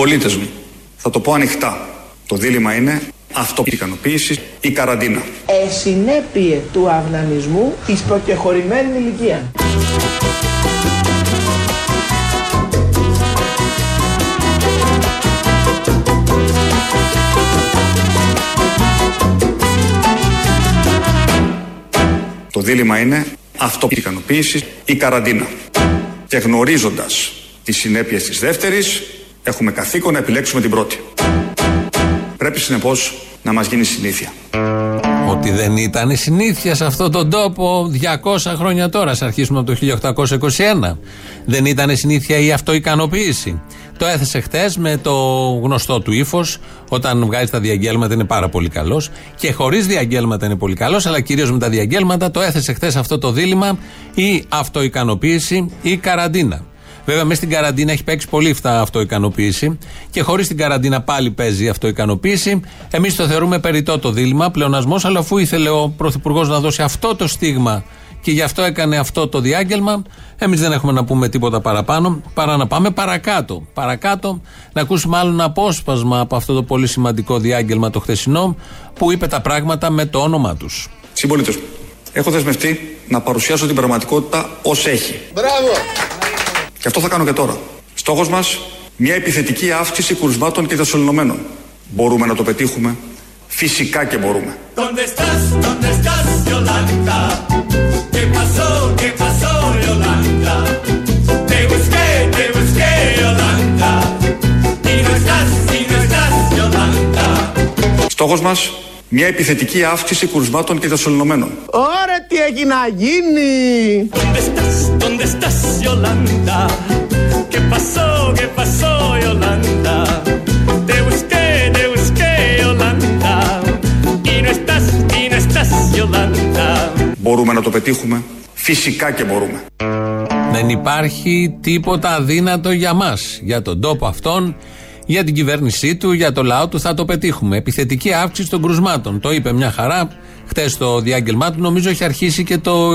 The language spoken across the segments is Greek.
Συμπολίτες μου, θα το πω ανοιχτά. Το δίλημα είναι αυτοικανοποίηση ή καραντίνα. Ε, συνέπειε του αυνανισμού εις προκεχωρημένης ηλικία. Το δίλημα είναι αυτοικανοποίηση ή καραντίνα. Και γνωρίζοντας τις συνέπειες της δεύτερης, έχουμε καθήκον να επιλέξουμε την πρώτη. Πρέπει συνεπώς να μας γίνει συνήθεια. Ότι δεν ήταν συνήθεια σε αυτόν τον τόπο 200 χρόνια τώρα, ας αρχίσουμε από το 1821. Δεν ήταν συνήθεια η αυτοικανοποίηση. Το έθεσε χθε με το γνωστό του ύφος. Όταν βγάζει τα διαγγέλματα είναι πάρα πολύ καλός. Και χωρίς διαγγέλματα είναι πολύ καλός, αλλά κυρίως με τα διαγγέλματα το έθεσε χθε αυτό το δίλημα ή αυτοικανοποίηση ή καραντίνα. Βέβαια, μέσα στην καραντίνα έχει παίξει πολύ αυτά αυτοικανοποίηση και χωρίς την καραντίνα πάλι παίζει αυτοικανοποίηση. Εμείς το θεωρούμε περιττό το δίλημα, πλεονασμός, αλλά αφού ήθελε ο Πρωθυπουργός να δώσει αυτό το στίγμα και γι' αυτό έκανε αυτό το διάγγελμα. Εμείς δεν έχουμε να πούμε τίποτα παραπάνω παρά να πάμε παρακάτω. Παρακάτω, να ακούσουμε άλλο ένα απόσπασμα από αυτό το πολύ σημαντικό διάγγελμα το χθεσινό που είπε τα πράγματα με το όνομά τους. Συμπολίτε μου, έχω δεσμευτεί να παρουσιάσω την πραγματικότητα ως έχει. Μπράβο! Και αυτό θα κάνω και τώρα. Στόχος μας, μια επιθετική αύξηση κρουσμάτων και δεσολυνωμένων. Μπορούμε να το πετύχουμε. Φυσικά και μπορούμε. Στόχος μας, μια επιθετική αύξηση κρουσμάτων και δεσολυνωμένων. Ωραία τι έχει να γίνει! Μπορούμε να το πετύχουμε; Φυσικά και μπορούμε. Δεν υπάρχει τίποτα αδύνατο για μας, για τον τόπο αυτόν, για την κυβέρνησή του, για το λαό του. Θα το πετύχουμε. Επιθετική αύξηση των κρουσμάτων. Το είπε μια χαρά χτες το διάγγελμά του. Νομίζω έχει αρχίσει και το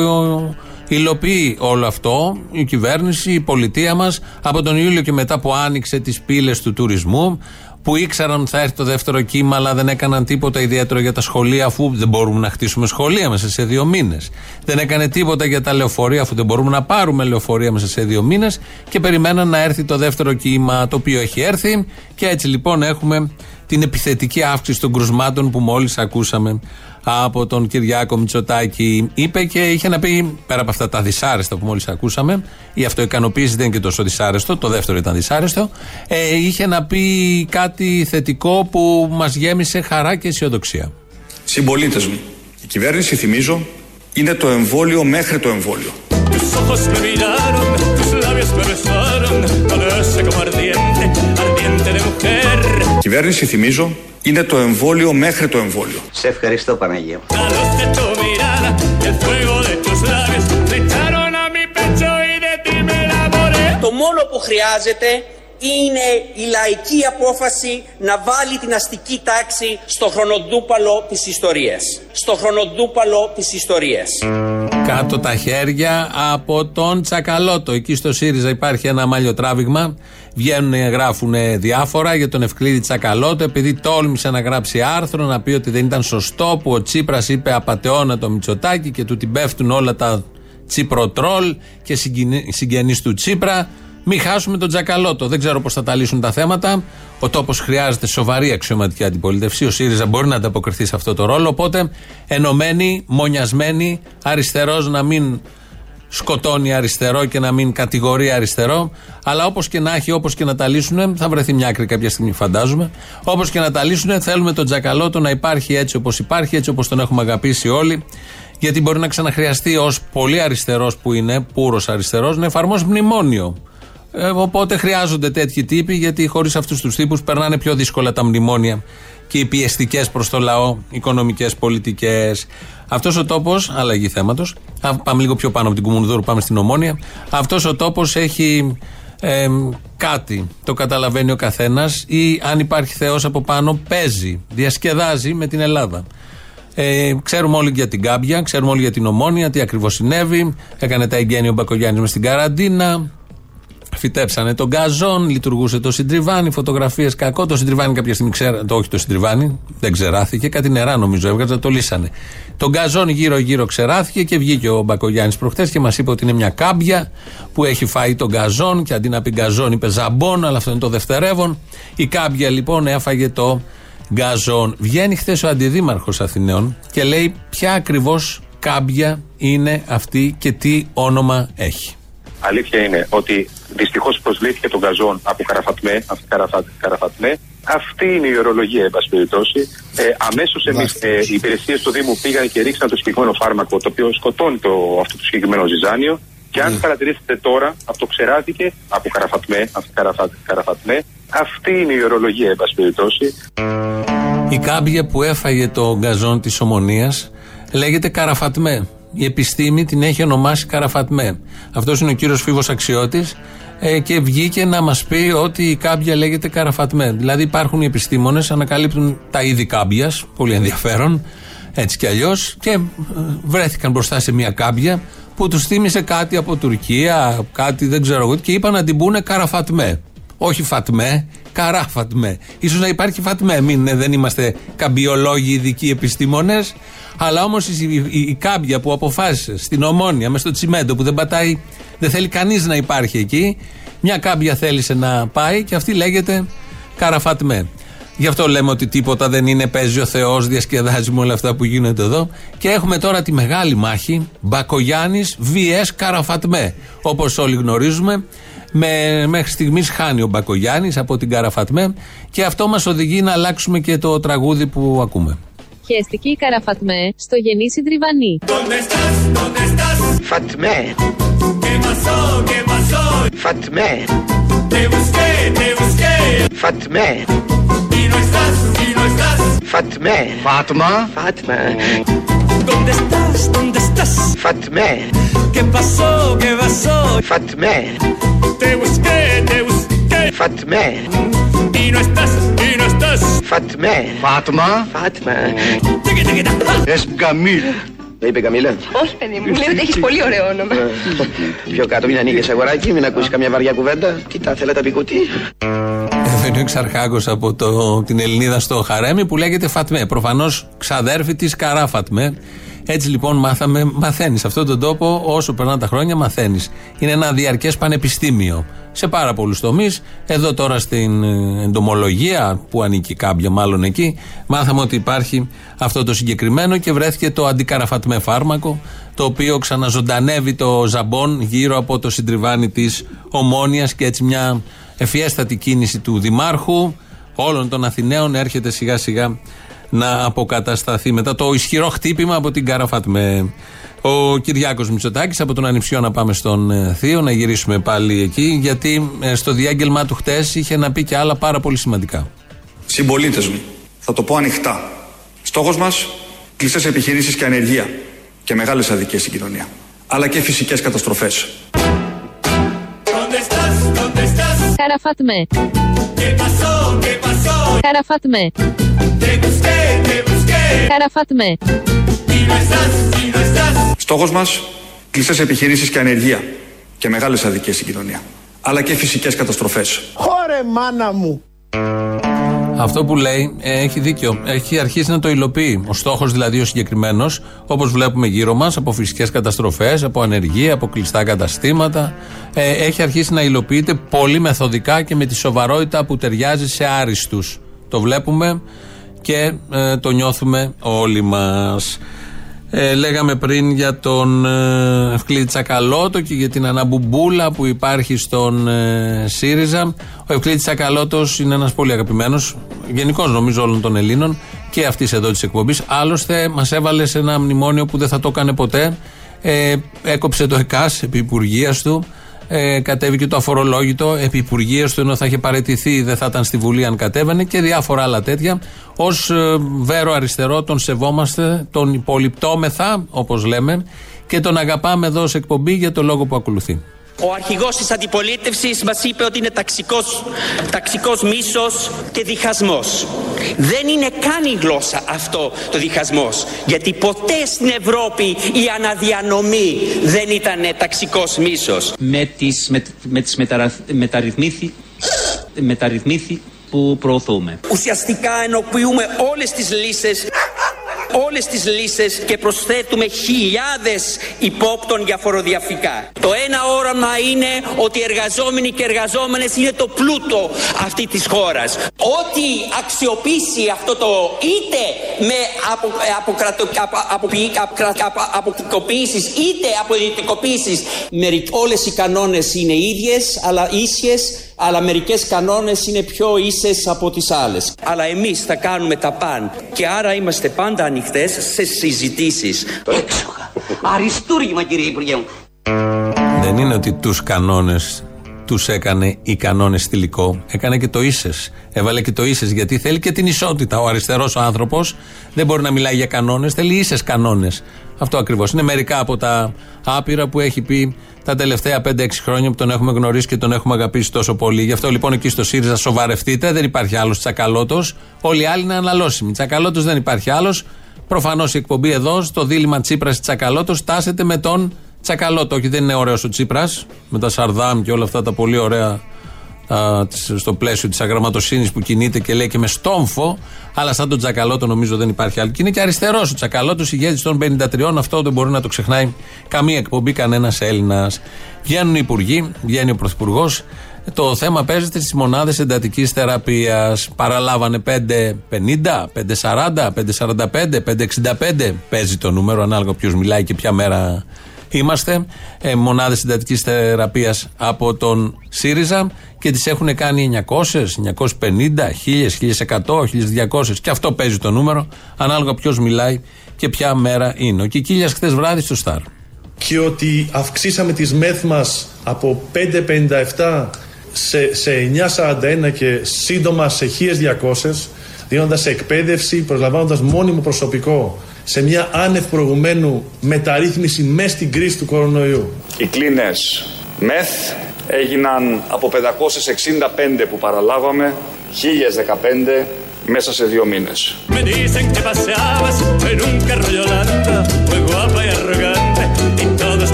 υλοποιεί όλο αυτό η κυβέρνηση, η πολιτεία μας από τον Ιούλιο και μετά που άνοιξε τις πύλες του τουρισμού που ήξεραν ότι θα έρθει το δεύτερο κύμα, αλλά δεν έκαναν τίποτα ιδιαίτερο για τα σχολεία, αφού δεν μπορούμε να χτίσουμε σχολεία μέσα σε δύο μήνες. Δεν έκανε τίποτα για τα λεωφορεία, αφού δεν μπορούμε να πάρουμε λεωφορεία μέσα σε δύο μήνες. Και περιμέναν να έρθει το δεύτερο κύμα, το οποίο έχει έρθει. Και έτσι λοιπόν έχουμε την επιθετική αύξηση των κρουσμάτων που μόλις ακούσαμε από τον Κυριάκο Μητσοτάκη είπε και είχε να πει πέρα από αυτά τα δυσάρεστα που μόλις ακούσαμε, η αυτοικανοποίηση δεν είναι και τόσο δυσάρεστο, το δεύτερο ήταν δυσάρεστο. Ε, είχε να πει κάτι θετικό που μας γέμισε χαρά και αισιοδοξία. Συμπολίτες μου, η κυβέρνηση, θυμίζω, είναι το εμβόλιο μέχρι το εμβόλιο. Η κυβέρνηση, θυμίζω, είναι το εμβόλιο μέχρι το εμβόλιο. Σε ευχαριστώ Παναγία. Το μόνο που χρειάζεται είναι η λαϊκή απόφαση να βάλει την αστική τάξη στο χρονοτούπαλο της ιστορίας. Στο χρονοτούπαλο της ιστορίας. Κάτω τα χέρια από τον Τσακαλώτο. Εκεί στο ΣΥΡΙΖΑ υπάρχει ένα μαλλιο τράβηγμα. Βγαίνουν, γράφουν διάφορα για τον Ευκλήδη Τσακαλώτο, επειδή τόλμησε να γράψει άρθρο, να πει ότι δεν ήταν σωστό που ο Τσίπρας είπε απαταιώνα το Μητσοτάκι και του την πέφτουν όλα τα Τσίπροτρόλ και συγγενείς του Τσίπρα. Μην χάσουμε τον Τζακαλώτο. Δεν ξέρω πώς θα τα λύσουν τα θέματα. Ο τόπος χρειάζεται σοβαρή αξιωματική αντιπολίτευση. Ο ΣΥΡΙΖΑ μπορεί να ανταποκριθεί σε αυτό το ρόλο. Οπότε ενωμένοι, μονιασμένοι, αριστερός να μην σκοτώνει αριστερό και να μην κατηγορεί αριστερό. Αλλά όπως και να έχει, όπως και να τα λύσουν, θα βρεθεί μια άκρη κάποια στιγμή, φαντάζομαι. Όπως και να τα λύσουν, θέλουμε τον Τζακαλώτο να υπάρχει έτσι όπως υπάρχει, έτσι όπως τον έχουμε αγαπήσει όλοι. Γιατί μπορεί να ξαναχρειαστεί ως πολύ αριστερός που είναι, πούρο αριστερός, να εφαρμόσει μνημόνιο. Ε, οπότε χρειάζονται τέτοιοι τύποι, γιατί χωρίς αυτούς τους τύπους περνάνε πιο δύσκολα τα μνημόνια και οι πιεστικές προς το λαό οικονομικές πολιτικές. Αυτός ο τόπος, αλλαγή θέματος, πάμε λίγο πιο πάνω από την Κουμουνδούρου, πάμε στην Ομόνια. Αυτός ο τόπος έχει ε, κάτι, το καταλαβαίνει ο καθένας, ή αν υπάρχει Θεός από πάνω, παίζει, διασκεδάζει με την Ελλάδα. Ε, ξέρουμε όλοι για την Κάμπια, ξέρουμε όλοι για την Ομόνια, τι ακριβώς συνέβη. Έκανε τα εγγένεια ο Μπακογιάννης μες στην καραντίνα. Φυτέψανε τον γκαζόν, λειτουργούσε το συντριβάνι, φωτογραφίες κακό. Το συντριβάνι κάποια στιγμή ξέρα, το όχι το συντριβάνι, δεν ξεράθηκε. Κάτι νερά νομίζω έβγαζε, το λύσανε. Το γκαζόν γύρω-γύρω ξεράθηκε και βγήκε ο Μπακογιάννης προχθές και μας είπε ότι είναι μια κάμπια που έχει φάει τον γκαζόν και αντί να πει γκαζόν είπε ζαμπόν, αλλά αυτό είναι το δευτερεύον. Η κάμπια λοιπόν έφαγε το γκαζόν. Βγαίνει χθες ο αντιδήμαρχος Αθηναίων και λέει ποια ακριβώς κάμπια είναι αυτή και τι όνομα έχει. Αλήθεια είναι ότι δυστυχώς προσβλήθηκε τον γκαζόν από Καραφατμέ, από Καραφατμέ. Αυτή είναι η ορολογία, εν πάση περιπτώσει. Ε, Αμέσως εμείς, ε, οι υπηρεσίες του Δήμου πήγαν και ρίξαν το συγκεκριμένο φάρμακο, το οποίο σκοτώνει το, αυτό το συγκεκριμένο ζυζάνιο. Και αν mm. παρατηρήσετε τώρα, αυτό ξεράθηκε από Καραφατμέ, από Καραφατμέ. Αυτή είναι η ορολογία, εν πάση περιπτώσει. Η κάμπια που έφαγε το γκαζόν της Ομονίας λέγεται Καραφατμέ. Η επιστήμη την έχει ονομάσει Καραφατμέ. Αυτός είναι ο κύριος Φίβος Αξιώτης ε, και βγήκε να μας πει ότι η κάμπια λέγεται Καραφατμέ. Δηλαδή υπάρχουν οι επιστήμονες, ανακαλύπτουν τα είδη κάμπιας, πολύ ενδιαφέρον, έτσι κι αλλιώς, και ε, βρέθηκαν μπροστά σε μια κάμπια που τους θύμισε κάτι από Τουρκία, κάτι δεν ξέρω εγώ, και είπαν να την πούνε Καραφατμέ. Όχι Φατμέ, Καράφατμέ. σω να υπάρχει Φατμέ. Μην, ε, δεν είμαστε καμπιολόγοι, ειδικοί επιστήμονες. Αλλά όμως η, η, η, κάμπια που αποφάσισε στην Ομόνια μες στο τσιμέντο που δεν πατάει, δεν θέλει κανείς να υπάρχει εκεί. Μια κάμπια θέλησε να πάει και αυτή λέγεται Καραφάτμε. Γι' αυτό λέμε ότι τίποτα δεν είναι, παίζει ο Θεός, διασκεδάζει με όλα αυτά που γίνονται εδώ. Και έχουμε τώρα τη μεγάλη μάχη Μπακογιάννης VS Καραφατμέ. Όπως όλοι γνωρίζουμε, με, μέχρι στιγμής χάνει ο Μπακογιάννης από την Καραφατμέ και αυτό μας οδηγεί να αλλάξουμε και το τραγούδι που ακούμε. Χαίστηκε η Καραφατμέ στο γεννήσι Τριβανή. Φατμέ. Φατμέ. Φατμέ. Φατμέ. Φάτμα. Φάτμα. ¿Dónde estás? ¿Dónde estás? Φατμέ. ¿Qué pasó? ¿Qué pasó? Φατμέ. Te busqué, te busqué. Φατμέ. Y no estás, y no estás. Φατμέ. Φάτμα. Φάτμα. Τίκη, τίκη, τα. Εσκαμίλ. Το είπε Καμίλα. Όχι, παιδί μου, λέει ότι έχει πολύ ωραίο όνομα. Πιο κάτω, μην ανοίγει αγοράκι, μην ακούσει καμιά βαριά κουβέντα. Κοίτα, θέλετε πικουτί. Εδώ είναι ο εξαρχάκο από το, την Ελληνίδα στο Χαρέμι που λέγεται Φατμέ. Προφανώς ξαδέρφη της Καρά Φατμέ. Έτσι λοιπόν μάθαμε, μαθαίνεις. Σε αυτόν τον τόπο, όσο περνάνε τα χρόνια, μαθαίνεις. Είναι ένα διαρκές πανεπιστήμιο σε πάρα πολλούς τομείς. Εδώ τώρα στην ε, εντομολογία, που ανήκει κάποια μάλλον εκεί, μάθαμε ότι υπάρχει αυτό το συγκεκριμένο και βρέθηκε το αντικαραφατμέ φάρμακο, το οποίο ξαναζωντανεύει το ζαμπόν γύρω από το συντριβάνι της Ομόνιας και έτσι μια ευφιέστατη κίνηση του Δημάρχου όλων των Αθηναίων έρχεται σιγά σιγά να αποκατασταθεί μετά το ισχυρό χτύπημα από την Καραφατμέ. Ο Κυριάκος Μητσοτάκης από τον Ανιψιό να πάμε στον ε, Θείο, να γυρίσουμε πάλι εκεί, γιατί ε, στο διάγγελμά του χτες είχε να πει και άλλα πάρα πολύ σημαντικά. Συμπολίτες μου, θα το πω ανοιχτά. Στόχος μας, κλειστές επιχειρήσεις και ανεργία και μεγάλες αδικίες στην κοινωνία. Αλλά και φυσικές καταστροφές. ¿Dónde estás? ¿Dónde estás? Καραφατμέ. ¿Qué pasó? ¿Qué pasó? Καραφατμέ. Te busqué, te busqué. Καραφατμέ. Y no estás, y no estás. Στόχος μας, κλειστές επιχειρήσεις και ανεργία και μεγάλες αδικίες στην κοινωνία. Αλλά και φυσικές καταστροφές. Χωρε μάνα μου. Αυτό που λέει ε, έχει δίκιο. Έχει αρχίσει να το υλοποιεί. Ο στόχος δηλαδή ο συγκεκριμένος, όπως βλέπουμε γύρω μας, από φυσικές καταστροφές, από ανεργία, από κλειστά καταστήματα, ε, έχει αρχίσει να υλοποιείται πολύ μεθοδικά και με τη σοβαρότητα που ταιριάζει σε άριστους. Το βλέπουμε και ε, το νιώθουμε όλοι μας. Ε, λέγαμε πριν για τον ε, Ευκλήδη Τσακαλώτο και για την αναμπουμπούλα που υπάρχει στον ε, ΣΥΡΙΖΑ. Ο Ευκλήδη Τσακαλώτος είναι ένας πολύ αγαπημένος, γενικώ νομίζω όλων των Ελλήνων και αυτής εδώ της εκπομπής. Άλλωστε, μας έβαλε σε ένα μνημόνιο που δεν θα το έκανε ποτέ. Ε, έκοψε το ΕΚΑΣ επί υπουργείας του. Ε, κατέβηκε το αφορολόγητο επί υπουργείας του ενώ θα είχε παραιτηθεί δεν θα ήταν στη Βουλή αν κατέβαινε και διάφορα άλλα τέτοια. Ω ε, βέρο αριστερό τον σεβόμαστε, τον υπολοιπτόμεθα όπως λέμε και τον αγαπάμε εδώ σε εκπομπή για το λόγο που ακολουθεί. Ο αρχηγός της αντιπολίτευσης μας είπε ότι είναι ταξικός, ταξικός μίσος και διχασμός. Δεν είναι καν η γλώσσα αυτό το διχασμός. Γιατί ποτέ στην Ευρώπη η αναδιανομή δεν ήταν ταξικός μίσος. με τις, με, με τις μεταραθ- μεταρρυθμίθη, μεταρρυθμίθη που προωθούμε. Ουσιαστικά ενοποιούμε όλες τις λύσεις όλες τις λύσεις και προσθέτουμε χιλιάδες υπόπτων για φοροδιαφυγά. Το ένα όραμα είναι ότι οι εργαζόμενοι και εργαζόμενες είναι το πλούτο αυτή της χώρας. Ό,τι αξιοποιήσει αυτό το είτε με απο, αποκρατο, απο, απο, απο, αποκριτικοποίησεις είτε αποδυτικοποίησεις. Μερικ- Όλες οι κανόνες είναι ίδιες αλλά ίσιες αλλά μερικές κανόνες είναι πιο ίσες από τις άλλες. Αλλά εμείς θα κάνουμε τα παν και άρα είμαστε πάντα ανοιχτές σε συζητήσεις. Έξοχα. Αριστούργημα κύριε Υπουργέ μου. Δεν είναι ότι τους κανόνες τους έκανε οι κανόνες θηλυκό. Έκανε και το ίσες. Έβαλε και το ίσες γιατί θέλει και την ισότητα. Ο αριστερός άνθρωπος δεν μπορεί να μιλάει για κανόνες, θέλει ίσες κανόνες. Αυτό ακριβώς. Είναι μερικά από τα άπειρα που έχει πει τα τελευταία 5-6 χρόνια που τον έχουμε γνωρίσει και τον έχουμε αγαπήσει τόσο πολύ. Γι' αυτό λοιπόν εκεί στο ΣΥΡΙΖΑ σοβαρευτείτε. Δεν υπάρχει άλλος τσακαλώτος. Όλοι οι άλλοι είναι αναλώσιμοι. Τσακαλώτος δεν υπάρχει άλλος. Προφανώς η εκπομπή εδώ, στο δίλημα Τσίπρας Τσακαλώτος, τάσεται με τον Τσακαλώτο. Όχι, δεν είναι ωραίος ο Τσίπρας, με τα Σαρδάμ και όλα αυτά τα πολύ ωραία α, της- στο πλαίσιο της αγραμματοσύνης που κινείται και λέει και με στόμφο. Αλλά σαν τον Τσακαλώτο νομίζω δεν υπάρχει άλλο. Και είναι και αριστερός ο Τσακαλώτο, ηγέτης των 53. Αυτό δεν μπορεί να το ξεχνάει καμία εκπομπή, κανένας Έλληνας. Βγαίνουν οι υπουργοί, βγαίνει ο πρωθυπουργός. Το θέμα παίζεται στις μονάδες εντατικής θεραπείας. Παραλάβανε 5,50, 5,40, 5,45, 5,65. Παίζει το νούμερο ανάλογα ποιος μιλάει και ποια μέρα είμαστε. Ε, μονάδες εντατική θεραπείας από τον ΣΥΡΙΖΑ και τις έχουν κάνει 900, 950, 1000, 1100, 1200. Και αυτό παίζει το νούμερο ανάλογα ποιος μιλάει και ποια μέρα είναι. Ο Κικίλιας χθες βράδυ στο Σταρ. και ότι αυξήσαμε τις μεθ μας από 5,57 σε, σε 9,41 και σύντομα σε 1.200 δίνοντας εκπαίδευση, προσλαμβάνοντας μόνιμο προσωπικό σε μια άνευ προηγουμένου μεταρρύθμιση μέσα στην κρίση του κορονοϊού. Οι κλίνες ΜΕΘ έγιναν από 565 που παραλάβαμε 1015 μέσα σε δύο μήνες.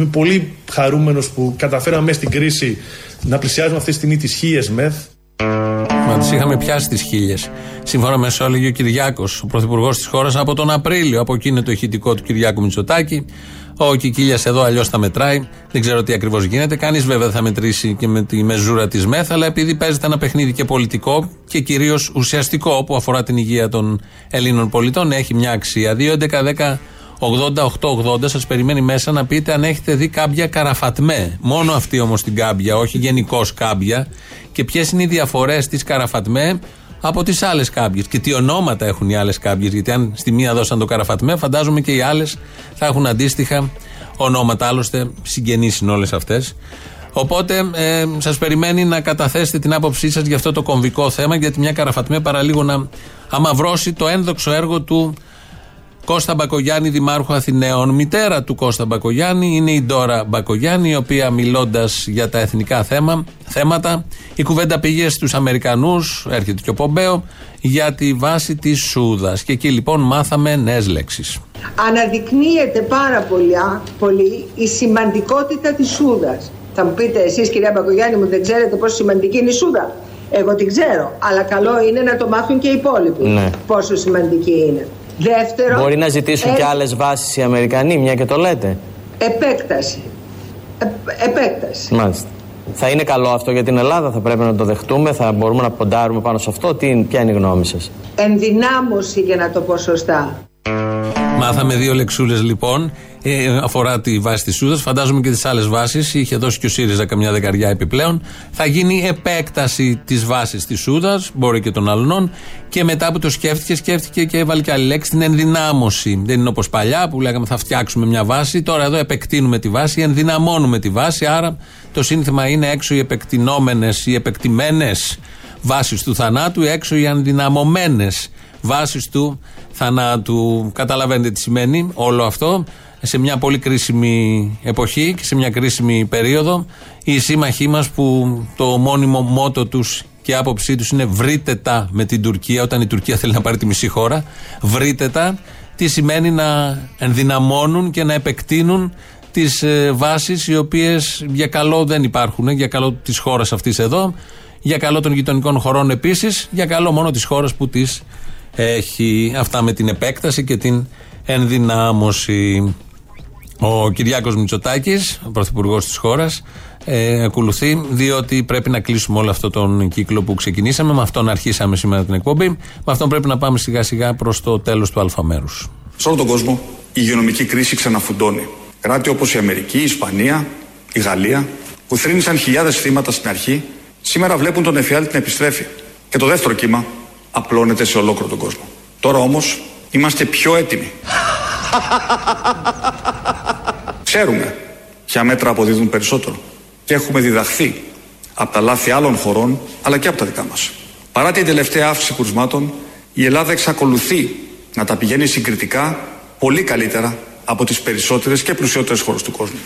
Είμαι πολύ χαρούμενος που καταφέραμε μέσα στην κρίση να πλησιάζουμε αυτή τη στιγμή τις χίλιες μεθ. Μα τις είχαμε πιάσει τις χίλιες. Σύμφωνα με όσο έλεγε ο Κυριάκος, ο πρωθυπουργός της χώρας, από τον Απρίλιο. Από εκεί είναι το ηχητικό του Κυριάκου Μητσοτάκη. Ο Κικίλια εδώ αλλιώς θα μετράει. Δεν ξέρω τι ακριβώς γίνεται. Κανείς βέβαια δεν θα μετρήσει και με τη μεζούρα της ΜΕΘ. Αλλά επειδή παίζεται ένα παιχνίδι και πολιτικό και κυρίως ουσιαστικό που αφορά την υγεία των Ελλήνων πολιτών, έχει μια αξία. 2, 11, 10, 88-80 σας περιμένει μέσα να πείτε αν έχετε δει κάμπια καραφατμέ. Μόνο αυτή όμως την κάμπια, όχι γενικώς κάμπια. Και ποιες είναι οι διαφορές της καραφατμέ από τις άλλες κάμπιες. Και τι ονόματα έχουν οι άλλες κάμπιες. Γιατί αν στη μία δώσαν το καραφατμέ, φαντάζομαι και οι άλλες θα έχουν αντίστοιχα ονόματα. Άλλωστε, συγγενείς είναι όλες αυτές. Οπότε ε, σας περιμένει να καταθέσετε την άποψή σας για αυτό το κομβικό θέμα, γιατί μια καραφατμέ παραλίγο να αμαυρώσει το ένδοξο έργο του Κώστα Μπακογιάννη, Δημάρχου Αθηναίων. Μητέρα του Κώστα Μπακογιάννη είναι η Ντόρα Μπακογιάννη, η οποία μιλώντας για τα εθνικά θέμα, θέματα, η κουβέντα πήγε στους Αμερικανούς, έρχεται και ο Πομπέο, για τη βάση της Σούδας. Και εκεί λοιπόν μάθαμε νέες λέξεις. Αναδεικνύεται πάρα πολύ, α, πολύ η σημαντικότητα της Σούδας. Θα μου πείτε εσείς κυρία Μπακογιάννη μου δεν ξέρετε πόσο σημαντική είναι η Σούδα; Εγώ την ξέρω, αλλά καλό είναι να το μάθουν και οι υπόλοιποι Ναι. πόσο σημαντική είναι. Δεύτερον, Μπορεί να ζητήσουν και έχει άλλες βάσεις οι Αμερικανοί, μια και το λέτε. Επέκταση. Ε, επέκταση. Μάλιστα. Θα είναι καλό αυτό για την Ελλάδα, θα πρέπει να το δεχτούμε, θα μπορούμε να ποντάρουμε πάνω σε αυτό. Τι, ποια είναι η γνώμη σας; Ενδυνάμωση για να το πω σωστά. Μάθαμε δύο λεξούλες λοιπόν. Ε, αφορά τη βάση της Σούδας. Φαντάζομαι και τις άλλες βάσεις. Είχε δώσει και ο ΣΥΡΙΖΑ καμιά δεκαριά επιπλέον. Θα γίνει επέκταση της βάσης της Σούδας, μπορεί και των αλλωνών. Και μετά που το σκέφτηκε, σκέφτηκε και έβαλε και άλλη λέξη, την ενδυνάμωση. Δεν είναι όπως παλιά που λέγαμε θα φτιάξουμε μια βάση. Τώρα εδώ επεκτείνουμε τη βάση, ενδυναμώνουμε τη βάση. Άρα το σύνθημα είναι έξω οι επεκτηνόμενες, οι επεκτημένες βάσεις του θανάτου, έξω οι ενδυναμωμένες βάσεις του θανάτου. Καταλαβαίνετε τι σημαίνει όλο αυτό. Σε μια πολύ κρίσιμη εποχή και σε μια κρίσιμη περίοδο, οι σύμμαχοί μας που το μόνιμο μότο τους και άποψή τους είναι βρείτε τα με την Τουρκία, όταν η Τουρκία θέλει να πάρει τη μισή χώρα, βρείτε τα, τι σημαίνει να ενδυναμώνουν και να επεκτείνουν τις ε, βάσεις οι οποίες για καλό δεν υπάρχουν, για καλό της χώρας αυτής εδώ, για καλό των γειτονικών χωρών επίσης, για καλό μόνο της χώρας που τις έχει. Αυτά με την επέκταση και την ενδυνάμωση. Ο Κυριάκος Μητσοτάκης, ο πρωθυπουργός της χώρας, ε, ακολουθεί, διότι πρέπει να κλείσουμε όλο αυτό τον κύκλο που ξεκινήσαμε. Με αυτόν αρχίσαμε σήμερα την εκπομπή. Με αυτόν πρέπει να πάμε σιγά σιγά προς το τέλος του αλφαμέρους. Σε όλο τον κόσμο η υγειονομική κρίση ξαναφουντώνει. Κράτη όπως η Αμερική, η Ισπανία, η Γαλλία, που θρύνησαν χιλιάδες θύματα στην αρχή, σήμερα βλέπουν τον εφιάλτη να επιστρέφει. Και το δεύτερο κύμα απλώνεται σε ολόκληρο τον κόσμο. Τώρα όμως είμαστε πιο έτοιμοι. Ξέρουμε ποια μέτρα αποδίδουν περισσότερο και έχουμε διδαχθεί από τα λάθη άλλων χωρών αλλά και από τα δικά μας. Παρά την τελευταία αύξηση κουρσμάτων, η Ελλάδα εξακολουθεί να τα πηγαίνει συγκριτικά πολύ καλύτερα από τις περισσότερες και πλουσιότερες χώρες του κόσμου.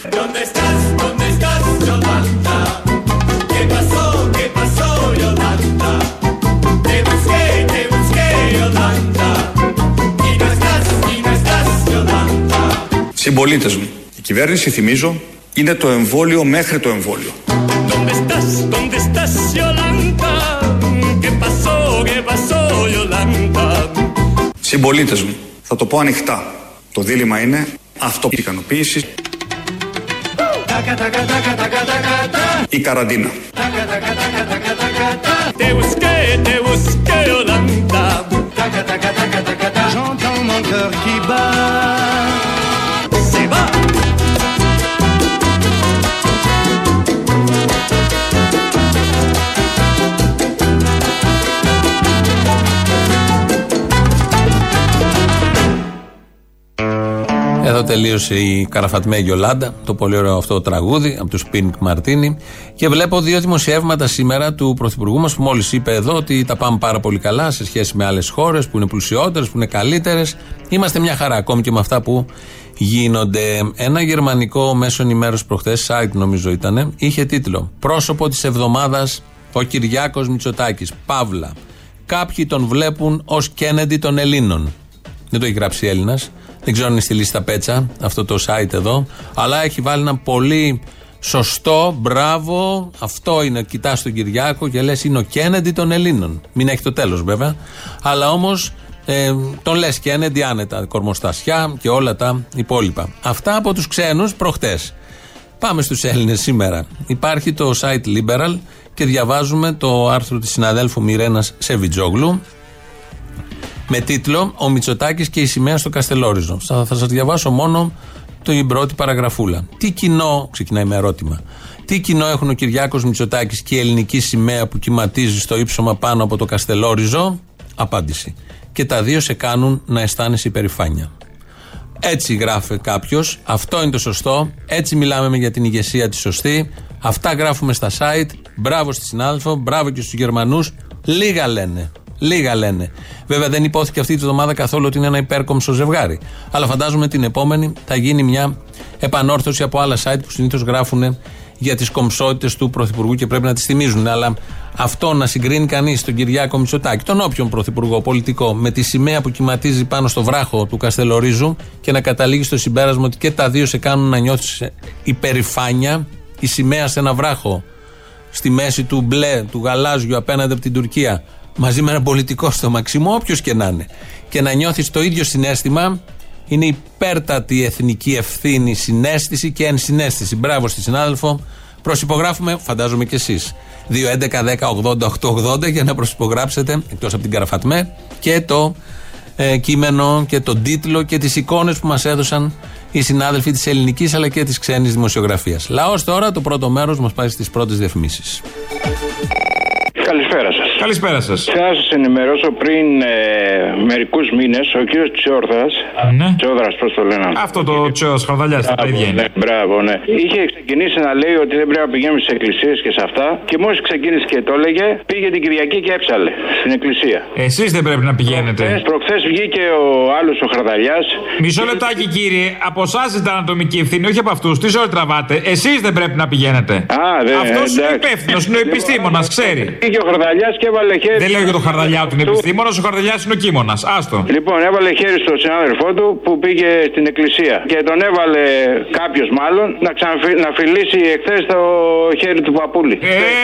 Συμπολίτες μου, η κυβέρνηση, θυμίζω, είναι το εμβόλιο μέχρι το εμβόλιο. Συμπολίτες μου, θα το πω ανοιχτά. Το δίλημα είναι αυτοικανοποίηση ή καραντίνα. J'entends mon cœur qui bat. Εδώ τελείωσε η Καραφατμέ Γιολάντα, το πολύ ωραίο αυτό τραγούδι από τους Pink Μαρτίνι. Και βλέπω δύο δημοσιεύματα σήμερα του Πρωθυπουργού μας που μόλις είπε εδώ ότι τα πάμε πάρα πολύ καλά σε σχέση με άλλες χώρες που είναι πλουσιότερες, που είναι καλύτερες. Είμαστε μια χαρά ακόμη και με αυτά που γίνονται. Ένα γερμανικό μέσο ενημέρωση προχθές, site νομίζω ήταν, είχε τίτλο Πρόσωπο της εβδομάδας ο Κυριάκος Μητσοτάκης. Παύλα. Κάποιοι τον βλέπουν ως Κέννεντι των Ελλήνων. Δεν το έχει γράψει Έλληνας. Δεν ξέρω αν είναι στη λίστα πέτσα αυτό το site εδώ. Αλλά έχει βάλει ένα πολύ σωστό, μπράβο. Αυτό είναι. Κοιτάς τον Κυριάκο και λες είναι ο Κέννεντι των Ελλήνων. Μην έχει το τέλος βέβαια. Αλλά όμως ε, τον λες Κέννεντι άνετα. Κορμοστασιά και όλα τα υπόλοιπα. Αυτά από τους ξένους προχτές. Πάμε στους Έλληνες σήμερα. Υπάρχει το site Liberal και διαβάζουμε το άρθρο της συναδέλφου Μιρένας Σεβιτζόγλου με τίτλο Ο Μητσοτάκης και η σημαία στο Καστελόριζο. Θα, θα σας διαβάσω μόνο την πρώτη παραγραφούλα. Τι κοινό, ξεκινάει με ερώτημα. Τι κοινό έχουν ο Κυριάκος Μητσοτάκης και η ελληνική σημαία που κυματίζει στο ύψωμα πάνω από το Καστελόριζο; Απάντηση. Και τα δύο σε κάνουν να αισθάνεσαι υπερηφάνεια. Έτσι γράφει κάποιος. Αυτό είναι το σωστό. Έτσι μιλάμε για την ηγεσία τη σωστή. Αυτά γράφουμε στα site. Μπράβο στη συνάδελφο. Μπράβο και στους Γερμανούς. Λίγα λένε. Λίγα λένε. Βέβαια δεν υπόθηκε αυτή τη βδομάδα καθόλου ότι είναι ένα υπέρκομψο ζευγάρι. Αλλά φαντάζομαι την επόμενη θα γίνει μια επανόρθωση από άλλα site που συνήθως γράφουν για τις κομψότητες του Πρωθυπουργού και πρέπει να τις θυμίζουν. Αλλά αυτό να συγκρίνει κανείς τον Κυριάκο Μητσοτάκη, τον όποιον Πρωθυπουργό πολιτικό, με τη σημαία που κυματίζει πάνω στο βράχο του Καστελορίζου και να καταλήγει στο συμπέρασμα ότι και τα δύο σε κάνουν να νιώθεις υπερηφάνεια, η σημαία σε ένα βράχο στη μέση του μπλε, του γαλάζιου απέναντι από την Τουρκία μαζί με ένα πολιτικό στο μαξιμό, όποιος και να είναι. Και να νιώθεις το ίδιο συνέστημα είναι υπέρτατη εθνική ευθύνη, συνέστηση και ενσυναίσθηση. Μπράβο στη συνάδελφο. Προσυπογράφουμε, φαντάζομαι κι εσείς. 2.11.10.80.880 για να προσυπογράψετε, εκτός από την Καραφατμέ, και το ε, κείμενο και τον τίτλο και τις εικόνες που μας έδωσαν οι συνάδελφοι της ελληνικής αλλά και της ξένης δημοσιογραφίας. Λαός τώρα, το πρώτο μέρος μας πάει στις πρώτες διαφημίσεις. Καλησπέρα σας. Καλησπέρα σας. Θέλω να σας ενημερώσω πριν ε, μερικούς μήνες ο κύριος Τσιόρδα. Ναι. Τσιόδρα, πώς το λένε. Αυτό το τσέο χαρδαλιάς, τα Μπράβο, ίδια ναι, είναι. μπράβο, ναι. Είχε ξεκινήσει να λέει ότι δεν πρέπει να πηγαίνουμε στις εκκλησίες και σε αυτά. Και μόλις ξεκίνησε και το έλεγε, πήγε την Κυριακή και έψαλε στην εκκλησία. Εσείς δεν πρέπει να πηγαίνετε. Προχθές βγήκε ο άλλος ο Χαρδαλιάς. Μισό λεπτάκι, κύριε. Από εσάς ζητάνε ατομική ευθύνη, όχι από αυτούς. Τι ζωή τραβάτε. Εσείς δεν πρέπει να πηγαίνετε. Α, δεν Αυτός είναι εντάξει. υπεύθυνος, είναι ο επιστήμονας, ξέρει. Πήγε ο Χαρδαλιάς και έβαλε χέρι. Δεν λέω για τον Χαρδαλιά ότι είναι επιστήμονας, ο Χαρδαλιάς είναι ο κείμονα. Άστο. Λοιπόν, έβαλε χέρι στον συνάδελφό του που πήγε στην εκκλησία. Και τον έβαλε κάποιος μάλλον να, ξαναφι- να φιλήσει εχθές το χέρι του παππούλη.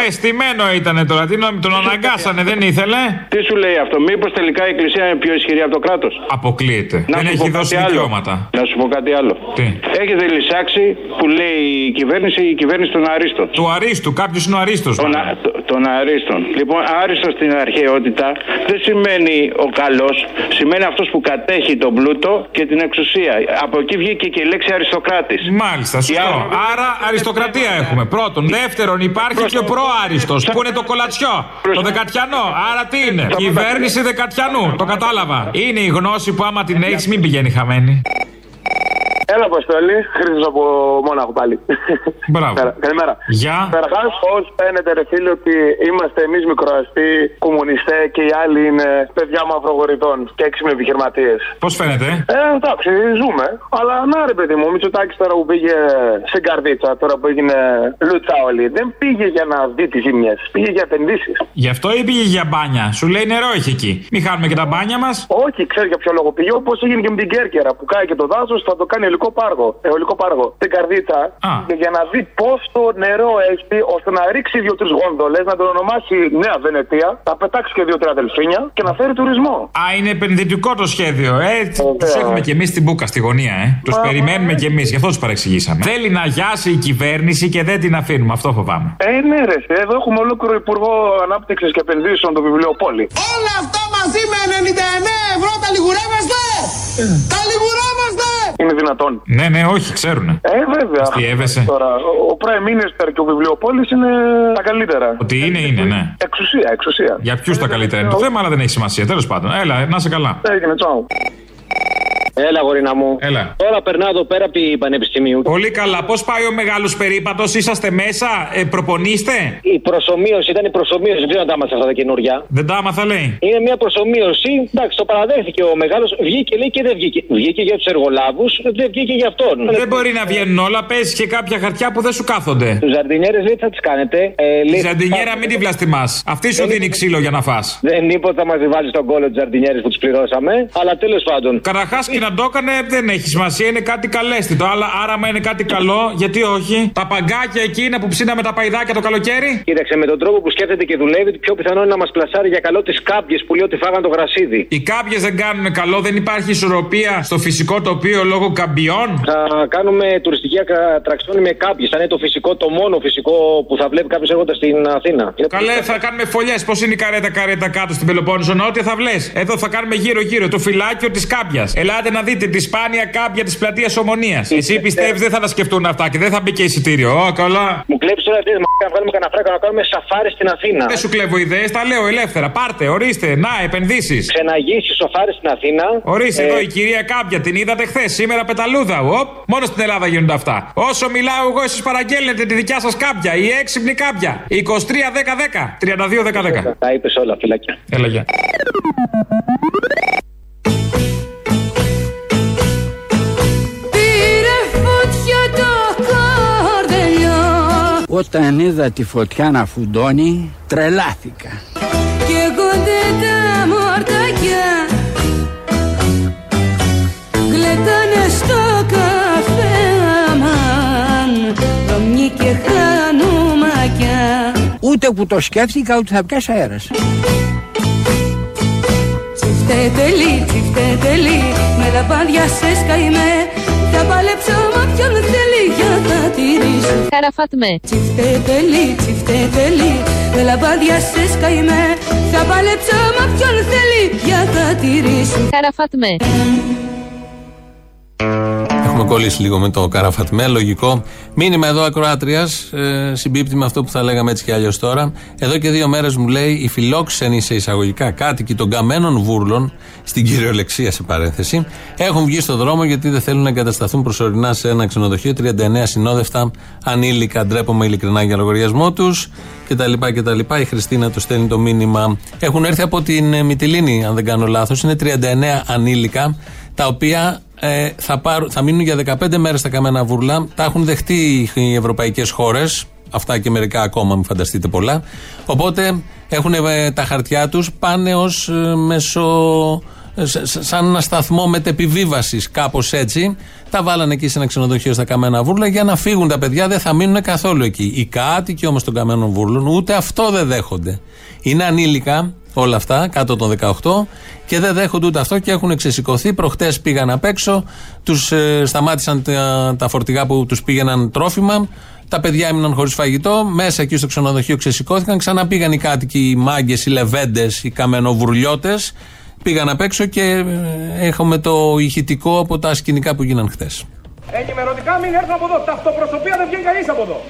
Ε, στημένο ήταν τώρα. Τι νόμι, τον αναγκάσανε, δεν ήθελε; Τι σου λέει αυτό, Μήπως τελικά η εκκλησία είναι πιο ισχυρή από το κράτος; Αποκλείεται. δεν σου έχει πω κάτι δώσει άλλο. δικαιώματα. Να σου πω κάτι άλλο. Τι; Έχετε λησάξει που λέει η κυβέρνηση, η κυβέρνηση των Αρίστων. Του Αρίστου, κάποιος είναι ο Αρίστος. Των, α- το- των Αρίστων. Λοιπόν, Άριστο στην αρχαιότητα δεν σημαίνει ο καλός, σημαίνει αυτός που κατέχει τον πλούτο και την εξουσία. Από εκεί βγήκε και η λέξη αριστοκράτης. Μάλιστα, σωστό. Άρα αριστοκρατία έχουμε. Πρώτον. Δεύτερον, υπάρχει και ο προάριστος που είναι το κολατσιό. Το δεκατιανό. Άρα τι είναι; Κυβέρνηση δεκατιανού. Το κατάλαβα. Είναι η γνώση που άμα την έχεις, μην πηγαίνει χαμένη. Έλα, Αποστόλη. Χρήστος από Μόναχο πάλι. Μπράβο. Καλη- Καλημέρα. Γεια. Καταρχάς, πώ φαίνεται, ρε φίλε, ότι είμαστε εμείς μικροαστοί, κομμουνιστέ και οι άλλοι είναι παιδιά μαυρογορητών και έξυπνοι επιχειρηματίες. Πώς φαίνεται; Ε, εντάξει, ζούμε. Αλλά να ρε παιδί μου, ο Μητσοτάκης τώρα που πήγε στην καρδίτσα, τώρα που έγινε λούτσα όλη, δεν πήγε για να δει τις ζημιές. Πήγε για επενδύσεις. Γι' αυτό ή πήγε για μπάνια; Σου λέει νερό έχει εκεί. Μην χάνουμε και τα μπάνια μας. Όχι, ξέρεις για ποιο λόγο πήγε. Όπως έγινε και με την Κέρκυρα που κάει και το δάσος, θα το κάνει υλικό πάργο. Αιωλικό πάργο. Την καρδίτσα και για να δει πόσο νερό έχει, ώστε να ρίξει δύο-τρεις γόνδολες, να τον ονομάσει Νέα Βενετία, να πετάξει και δύο-τρία δελφίνια και να φέρει τουρισμό. Α, είναι επενδυτικό το σχέδιο. Ε, τους έχουμε κι εμείς στην μπουκα στη γωνία, ε. Τους περιμένουμε κι εμείς, γι' αυτό τους παρεξηγήσαμε. Θέλει να γιάσει η κυβέρνηση και δεν την αφήνουμε. Αυτό φοβάμαι. Ε, ναι, ρε. Εδώ έχουμε ολόκληρο Υπουργό Ανάπτυξης και Επενδύσεων το βιβλιοπόλη. Όλα αυτά μαζί με 99 ευρώ τα λιγουρεύεστε! Τα λιγουρεύεστε! Είναι δυνατόν. Ναι, ναι, όχι, ξέρουνε. Ε, βέβαια. Αστείευεσαι. Τώρα, ο- ο Prime Minister και ο βιβλιοπόλης είναι τα καλύτερα. Ότι είναι, είναι, ναι. Εξουσία, εξουσία. Για ποιους τα καλύτερα είναι το θέμα, αλλά δεν έχει σημασία. Τέλος πάντων. Έλα, να σε καλά. Έγινε, τσάου. Έλα, γορίνα μου. Έλα. Τώρα περνάω εδώ πέρα από την Πανεπιστημίου. Πολύ καλά. Πώς πάει ο μεγάλος περίπατος, είσαστε μέσα, ε, προπονείστε; Η προσωμείωση ήταν η προσωμείωση, δεν ξέρω αν τα άμαθα αυτά τα καινούργια. Δεν τα άμαθα, λέει. Είναι μια προσωμείωση. Εντάξει, το παραδέχθηκε ο μεγάλος. Βγήκε, λέει και δεν βγήκε. Βγήκε για τους εργολάβους, δεν βγήκε για αυτόν. Δεν μπορεί να βγαίνουν όλα. Παίζει και κάποια χαρτιά που δεν σου κάθονται. Τους ζαρντινιέρες λέει τι θα τις κάνετε; Ε, Τη λέει, ζαντινιέρα μην τη βλαστημά. Αυτή σου δίνει ξύλο για να φας. Δεν είπε ότι θα μα βάλει στον κόλλο τους ζαρντινιέρες που τους πληρώσαμε. Αλλά τέλος πάντων. Καταρχάς και να το έκανε δεν έχει σημασία, είναι κάτι καλέστητο. Αλλά άρα, άμα είναι κάτι καλό, γιατί όχι. Τα παγκάκια εκείνα που ψήναμε τα παϊδάκια το καλοκαίρι. Κοίταξε με τον τρόπο που σκέφτεται και δουλεύει, πιο πιθανό είναι να μας πλασάρει για καλό τις κάποιε που λέει ότι φάγαν το γρασίδι. Οι κάποιε δεν κάνουν καλό, δεν υπάρχει ισορροπία στο φυσικό τοπίο λόγω καμπιών. Θα κάνουμε τουριστική ατραξιόνι με κάποιε. Θα είναι το φυσικό, το μόνο φυσικό που θα βλέπει κάποιος έρχοντας στην Αθήνα. Καλέ, θα κάνουμε φωλιές. Πώς είναι η καρέτα καρέτα κάτω στην Πελοπόννησο Νότια, θα βλέ. Εδώ θα κάνουμε γύρω-γύρω το φυλάκιο της κάμπια. Ελάτε να δείτε τη σπάνια κάμπια της πλατείας Ομονίας. Εσύ πιστεύεις δεν θα τα σκεφτούν αυτά και δεν θα μπει και εισιτήριο. Ω, καλά. Μου κλέψεις τώρα ιδέε, να βγάλουμε κανένα φράκα να κάνουμε σαφάρι στην Αθήνα. Δεν σου κλέβω ιδέες, τα λέω ελεύθερα. Πάρτε, ορίστε, να, επενδύσεις. Ξεναγήσεις σοφάρι στην Αθήνα. Ορίστε Ε, εδώ η κυρία Κάμπια, την είδατε χθες, σήμερα πεταλούδα. Οπ, μόνο στην Ελλάδα γίνονται αυτά. Όσο μιλάω εγώ, εσείς παραγγέλνετε τη δικιά σας κάμπια, η έξυπνη κάμπια. 23-10-10, 32-10-10. Τα είπες όλα, φυλάκια. Έλα, γεια. Όταν είδα τη φωτιά να φουντώνει, τρελάθηκα. και κοντέ τα μορτακιά γλεντάνε στο καφέ αμάν δομνή και χανουμακιά Ούτε που το σκέφτηκα ούτε θα πιάσει αέρας. Τσιφτετελή, τσιφτετελή με τα πόδια σε σκαϊμέ θα παλέψω μα ποιον θέλει για τα τηρήσω Καραφατμέ. Τσιφτετελή, τσιφτετελή με λαμπάδια σε σκαϊμέ θα παλέψω μα ποιον θέλει για τα τηρήσω Καραφατμέ. Έχουμε Έχουμε κολλήσει λίγο με το καραφατμέ, λογικό. Μήνυμα εδώ ακροάτριας, ε, συμπίπτει με αυτό που θα λέγαμε έτσι κι αλλιώς τώρα. Εδώ και δύο μέρες μου λέει οι φιλόξενοι σε εισαγωγικά κάτοικοι των καμένων βούρλων, στην κυριολεξία σε παρένθεση, έχουν βγει στο δρόμο γιατί δεν θέλουν να εγκατασταθούν προσωρινά σε ένα ξενοδοχείο. 39 συνόδευτα ανήλικα, ντρέπομαι ειλικρινά για λογαριασμό τους κτλ. κτλ. Η Χριστίνα το στέλνει το μήνυμα. Έχουν έρθει από την ε, Μυτιλίνη, αν δεν κάνω λάθος. Είναι 39 ανήλικα, τα οποία ε, θα, πάρουν, θα μείνουν για 15 μέρες στα καμένα βούρλα. Τα έχουν δεχτεί οι ευρωπαϊκές χώρες. Αυτά και μερικά ακόμα, μην φανταστείτε πολλά. Οπότε έχουν ε, τα χαρτιά τους, πάνε ως μεσο. ε, σ- σ- σαν ένα σταθμό μετεπιβίβασης, κάπως έτσι. Τα βάλανε εκεί σε ένα ξενοδοχείο στα Καμένα Βούρλα για να φύγουν τα παιδιά, δεν θα μείνουν καθόλου εκεί. Οι κάτοικοι όμως των Καμένων Βούρλων ούτε αυτό δεν δέχονται. Είναι ανήλικα όλα αυτά, κάτω των 18, και δεν δέχονται ούτε αυτό και έχουν ξεσηκωθεί. Προχτές πήγαν απ' έξω, τους σταμάτησαν τα, τα φορτηγά που τους πήγαιναν τρόφιμα. Τα παιδιά έμειναν χωρίς φαγητό. Μέσα εκεί στο ξενοδοχείο ξεσηκώθηκαν. Ξαναπήγαν οι κάτοικοι, οι μάγκες, οι λεβέντες, οι καμενοβουρλιώτες. Πήγαν απ' έξω και ε, έχουμε το ηχητικό από τα σκηνικά που γίναν χθες. Ενημερωτικά μην έρθουν από εδώ. Ταυτοπροσωπία δεν βγαίνει κανείς από εδώ.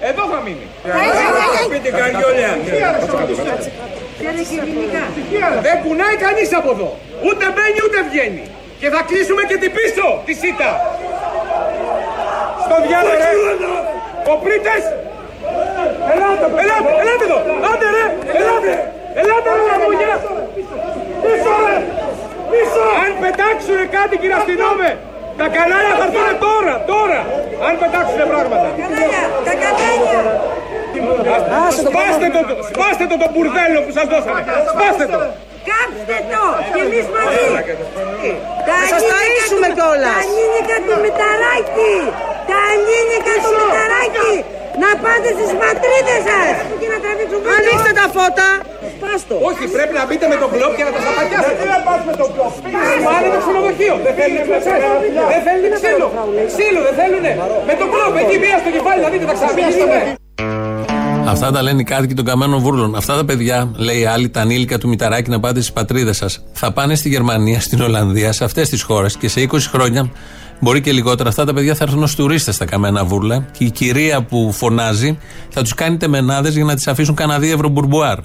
Εδώ θα μείνει. Σπίτι καριόλια. Δεν κουνάει κανείς από εδώ. Ούτε μπαίνει ούτε βγαίνει. Και θα κλείσουμε και την πίσω τη σίτα. Στο διάλογο ρε. Κοπρίτες. Ελάτε, ελάτε, ελάτε εδώ. Άντε ρε, ελάτε. Ελάτε ρε λαμόγια. Πίσω ρε. Πίσω. Αν πετάξουνε κάτι κύριε αστυνόμε. Τα κανάλια θα έρθουν τώρα, τώρα. Αν πετάξουνε πράγματα. Τα κανάλια. Σπάστε το, σπάστε το το μπουρδέλο που σας δώσανε. Σπάστε το. Κάψτε το! Και εμείς μαζί! Τα Θα σας ταΐσουμε κιόλας. Τα ανήνικα του Μηταράκη! Τα ανήνικα του Μηταράκη! Να πάτε στις πατρίδες σας! Και να τραβήξουν βίντεο. Ανοίξτε τα φώτα. Σπάστο. Όχι, πρέπει να μπείτε με τον κλόπ και να τα σαπακιάσετε. Δεν να πας με τον κλόπ. Πάνε το ξενοδοχείο. Δεν θέλουν Δεν θέλουν ξύλο. Ξύλο δεν θέλουνε. Με τον κλόπ, εκεί βία στο κεφάλι, να δείτε τα ξαναπηγαίνουμε. Αυτά τα λένε οι κάτοικοι των καμένων βούρλων. Αυτά τα παιδιά, λέει άλλοι, τα ανήλικα του Μηταράκη να πάτε στις πατρίδες σας. Θα πάνε στη Γερμανία, στην Ολλανδία, σε αυτές τις χώρες και σε 20 χρόνια, μπορεί και λιγότερα, αυτά τα παιδιά θα έρθουν ως τουρίστες στα καμένα βούρλα και η κυρία που φωνάζει θα τους κάνει τεμενάδες για να τις αφήσουν κανένα δύο ευρώ μπουρμπουάρ.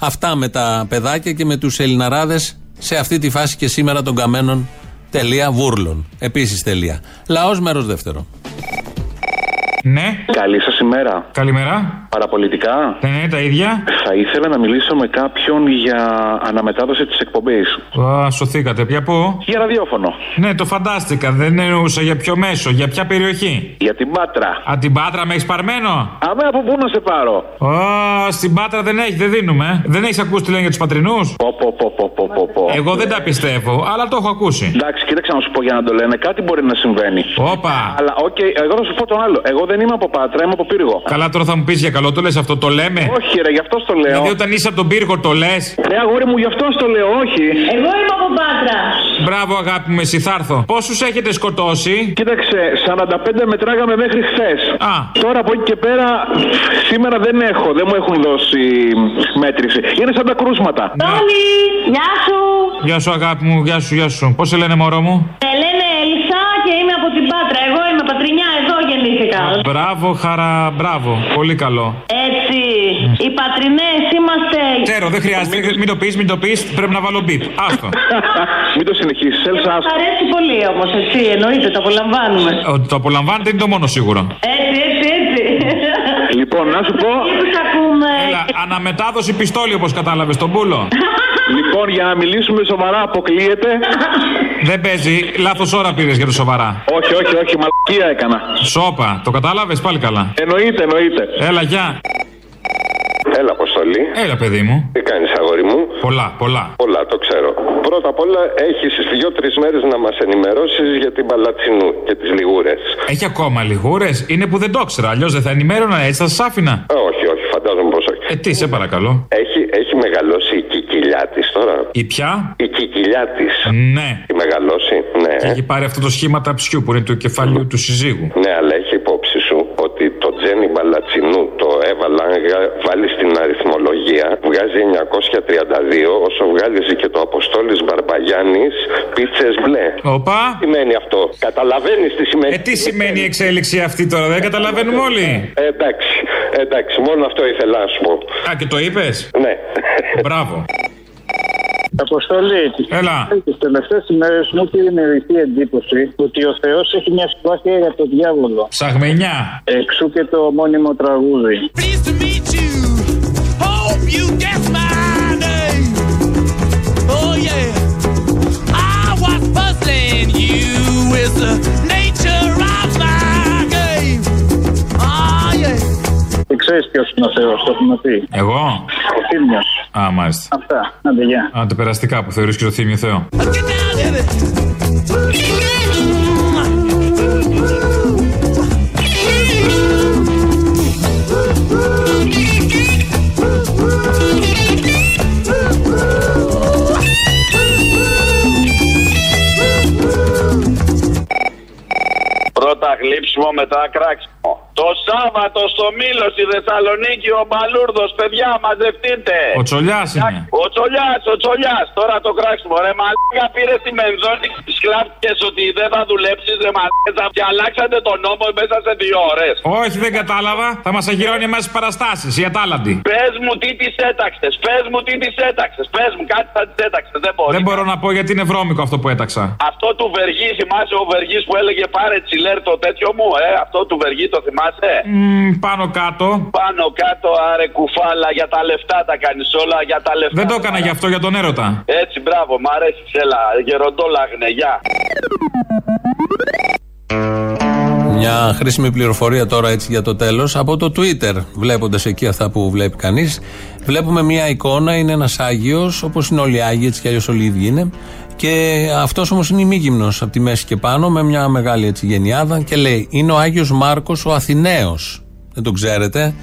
Αυτά με τα παιδάκια και με τους Ελληναράδες σε αυτή τη φάση και σήμερα των καμένων τελεία βούρλων. Επίσης τελεία. Λαός μέρος δεύτερο. Ναι. Καλή σας ημέρα. Καλημέρα. Παραπολιτικά. Ναι, ναι, τα ίδια. Θα ήθελα να μιλήσω με κάποιον για αναμετάδοση της εκπομπής. Α, σωθήκατε. Για πού; Για ραδιόφωνο. Ναι, το φαντάστηκα. Δεν εννοούσα για ποιο μέσο, για ποια περιοχή. Για την Πάτρα. Α, την Πάτρα με έχεις παρμένο; Αμέ, από πού να σε πάρω. Α, στην Πάτρα δεν έχει, δεν δίνουμε. Δεν έχεις ακούσει τι λένε για τους πατρινούς; Πω, πω, πω, πω, πω, πω, πω. Εγώ δεν τα πιστεύω, αλλά το έχω ακούσει. Εντάξει, κοίταξε να σου πω για να το λένε. Κάτι μπορεί να συμβαίνει. Όπα. Αλλά, οκ, εγώ θα σου πω το άλλο. Εγώ δεν είμαι από Πάτρα, είμαι από Πύργο. Καλά, τώρα θα μου πεις για καλό, το λες αυτό, το λέμε; Όχι, ρε, γι' αυτό το λέω. Δηλαδή, όταν είσαι από τον Πύργο, το λες; Ναι, αγόρι μου, γι' αυτό το λέω, όχι. Εγώ είμαι από Πάτρα. Μπράβο, αγάπη μου, εσύ θα έρθω. Πόσους έχετε σκοτώσει; Κοίταξε, 45 μετράγαμε μέχρι χθες. Α. Τώρα από εκεί και πέρα, σήμερα δεν έχω, δεν μου έχουν δώσει μέτρηση. Είναι σαν τα κρούσματα. Τόνι, γεια σου. Γεια σου, αγάπη μου, γεια σου, γεια σου. Πώς σε λένε, μωρό μου; Με λένε Ελισά και είμαι από την Πάτρα. Εγώ είμαι πατρινιά, εδώ γεννήθηκα. Μπράβο, χαρά, μπράβο. Πολύ καλό. Έτσι. Οι πατρινές είμαστε. Ξέρω, δεν χρειάζεται. Μην το πεις, μην το πεις. Πρέπει να βάλω μπίπ. Άστο. Μην το συνεχίσεις, Έλσα. Μ' αρέσει πολύ όμως, έτσι. Εννοείται, το απολαμβάνουμε. Ότι το απολαμβάνετε είναι το μόνο σίγουρο. Έτσι, έτσι, έτσι. Λοιπόν, να σου πω. Τους ακούμε. Έλα, αναμετάδοση πιστόλι όπως κατάλαβες τον πούλο. Λοιπόν, για να μιλήσουμε σοβαρά, αποκλείεται. Δεν παίζει. Λάθος ώρα πήρες για το σοβαρά. Όχι, όχι, όχι, μαλακία έκανα. Σόπα. Το κατάλαβες πάλι καλά. Εννοείται, εννοείται. Έλα, γεια. Έλα, Αποστολή. Έλα, παιδί μου. Τι κάνεις, αγόρι μου; Πολλά, πολλά. Πολλά, το ξέρω. Πρώτα απ' όλα, έχεις δύο-τρει μέρες να μας ενημερώσεις για την Παλατσινού και τις λιγούρες. Έχει ακόμα λιγούρες; Είναι που δεν το ήξερα. Αλλιώς δεν θα ενημέρωνα, έτσι θα σας άφηνα. όχι, όχι, φαντάζομαι πως όχι. Ε, τι, σε παρακαλώ. Έχει, έχει μεγαλώσει η κικιλιά της τώρα. Η πια; Η κικιλιά της. Ναι. Έχει μεγαλώσει, ναι. Και έχει πάρει αυτό το σχήμα ταψιού που είναι του κεφαλιού του συζύγου. Ναι, αλλά έχει υπόψη σου ότι το Τζένι Μπαλατσινού το έβαλα, βάλει στην αριθμολογία, βγάζει 932, όσο βγάζει και το Αποστόλης Μπαρμπαγιάννης, πίτσες μπλε. Οπα. Τι σημαίνει αυτό, καταλαβαίνεις τι σημαίνει; Ε, τι σημαίνει η εξέλιξη αυτή τώρα, δεν καταλαβαίνουμε όλοι. Ε, εντάξει, εντάξει, μόνο αυτό ήθελα να σου πω. Α, και το είπες; Ναι. Μπράβο. Αποστολή. Έλα. Τις τελευταίε ημέρε μου έχει δημιουργηθεί εντύπωση ότι ο Θεός έχει μια συμπάθεια για τον διάβολο. Ψαγμενιά. Εξού και το μόνιμο τραγούδι. Hope you guess my name. Oh yeah. I was puzzling you with the ξέρεις ποιος είναι ο Θεός, το έχουμε πει. Εγώ; Ο Θήμιος. Α, μάλιστα. Αυτά. Άντε, γεια. Αντεπεραστικά που θεωρείς και το θύμιο Θεό. Πρώτα γλύψιμο, μετά κράξιμο. Το Σάββατος στο Μήλος στη Θεσσαλονίκη ο Μπαλούρδος, παιδιά, μαζευτείτε. Ο Τσολιάς είναι. Ο Τσολιάς, ο Τσολιάς. Τώρα το κράξιμο. Ρε μαλάκα πήρε τη μενδόνη τη κλάπηκε ότι δεν θα δουλέψεις, ρε μαλάκα. Και αλλάξατε τον νόμο μέσα σε δύο ώρες. Όχι, δεν κατάλαβα. Θα μας αγυρώνει εμάς τις παραστάσεις, οι ατάλλαντοι. Πες μου τι τη έταξες, πες μου τι τη έταξες, πες μου κάτι θα τη έταξες. Δεν μπορεί. Δεν μπορώ να πω γιατί είναι βρώμικο αυτό που έταξα. Αυτό του Βεργή, θυμάσαι ο Βεργής που έλεγε πάρε τσιλέρ το τέτοιο μου, ε. Αυτό του Βεργή το θυμάσαι; Μμ, πάνω κάτω. Πάνω κάτω, άρε κουφάλα, για τα λεφτά τα κάνεις όλα, για τα λεφτά. Δεν το έκανα γι' αυτό, για τον έρωτα. Έτσι, μπράβο, μ' αρέσει, έλα, γεροντόλαγνε, γεια. Μια χρήσιμη πληροφορία τώρα έτσι για το τέλος από το Twitter βλέποντας εκεί αυτά που βλέπει κανείς βλέπουμε μια εικόνα είναι ένας Άγιος όπως είναι όλοι οι Άγιοι έτσι κι αλλιώς όλοι οι ίδιοι είναι και αυτός όμως είναι ημίγυμνος από τη μέση και πάνω με μια μεγάλη έτσι γενιάδα και λέει είναι ο Άγιος Μάρκος ο Αθηναίος δεν τον ξέρετε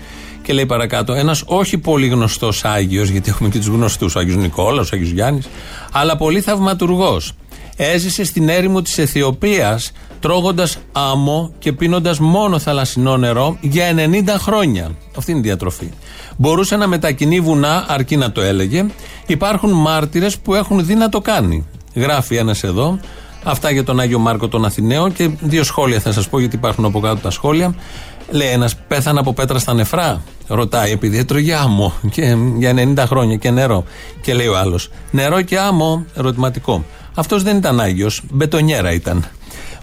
και λέει παρακάτω ένας όχι πολύ γνωστός Άγιος, γιατί έχουμε και τους γνωστούς Άγιου Νικόλαου, Άγιου Γιάννης, αλλά πολύ θαυματουργός. Έζησε στην έρημο της Αιθιοπίας τρώγοντας άμμο και πίνοντας μόνο θαλασσινό νερό για 90 χρόνια. Αυτή είναι η διατροφή. Μπορούσε να μετακινεί βουνά, αρκεί να το έλεγε. Υπάρχουν μάρτυρες που έχουν δει να το κάνει. Γράφει ένας εδώ. Αυτά για τον Άγιο Μάρκο τον Αθηναίο και δύο σχόλια θα σας πω γιατί υπάρχουν από κάτω τα σχόλια. Λέει ένας, πέθανε από πέτρα στα νεφρά. Ρωτάει, επειδή έτρωγε άμμο και για 90 χρόνια και νερό. Και λέει ο άλλος, νερό και άμμο, ερωτηματικό. Αυτός δεν ήταν Άγιος, μπετονιέρα ήταν.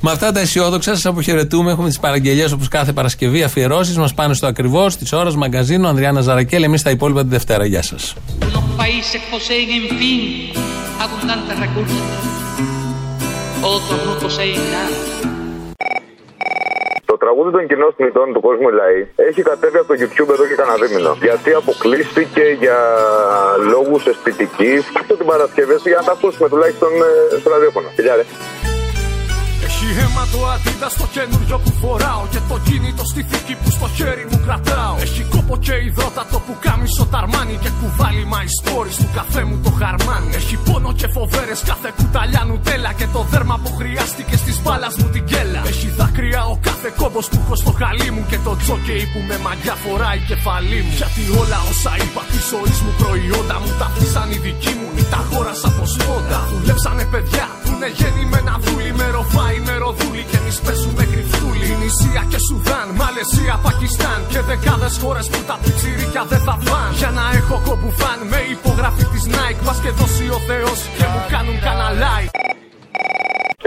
Με αυτά τα αισιόδοξα σας αποχαιρετούμε. Έχουμε τις παραγγελίε όπως κάθε Παρασκευή. Αφιερώσεις μας πάνε στο ακριβώς της ώρας μαγκαζίνο Ανδριάννα Ζαρακέλ. Εμείς τα υπόλοιπα τη Δευτέρα. Γεια σας. Los países poseen, en fin, abundantes recursos. Otros no poseen nada. Το τραγούδι των κοινών θνητών του κόσμου Λαή έχει κατέβει από το YouTube εδώ και κανένα δίμηνο. Γιατί αποκλείστηκε για λόγους αισθητικής. Αυτό την Παρασκευή για να τα ακούσουμε τουλάχιστον ε, στο ραδιόφωνο. Φιλιά, ρε. Έχει αίμα το αντίδα στο καινούριο που φοράω Και το κινητό στη θήκη που στο χέρι μου κρατάω. Έχει κόπο και υδρότατο που κάμισο ταρμάνι Και κουβάλι μαϊστόρι του καφέ μου το χαρμάνι Έχει πόνο και φοβέρες κάθε κουταλιά νουτέλα Και το δέρμα που χρειάστηκε στις μπάλας μου την κέλα. Έχει δάκρυα ο κάθε κόμπος που έχω στο χαλί μου Και το τζόκεϊ που με μαγιά φοράει κεφαλή μου. Γιατί όλα όσα είπα της ζωής μου προϊόντα μου Τα αφήσαν οι δικοί μου ή τα αγόρασα από σπόντα Δουλέψανε παιδιά που είναι γεννημένα δούλοι με ροφάι με ροδούλη και εμείς παίζουμε γρυφτούλη Νησία και Σουδάν, Μαλαισία, Πακιστάν Και δεκάδες χώρες που τα πιτσιρίκια δεν θα πάν Για να έχω κομπουφάν με υπογραφή της Nike Μας και δώσει ο Θεός και μου κάνουν κανένα like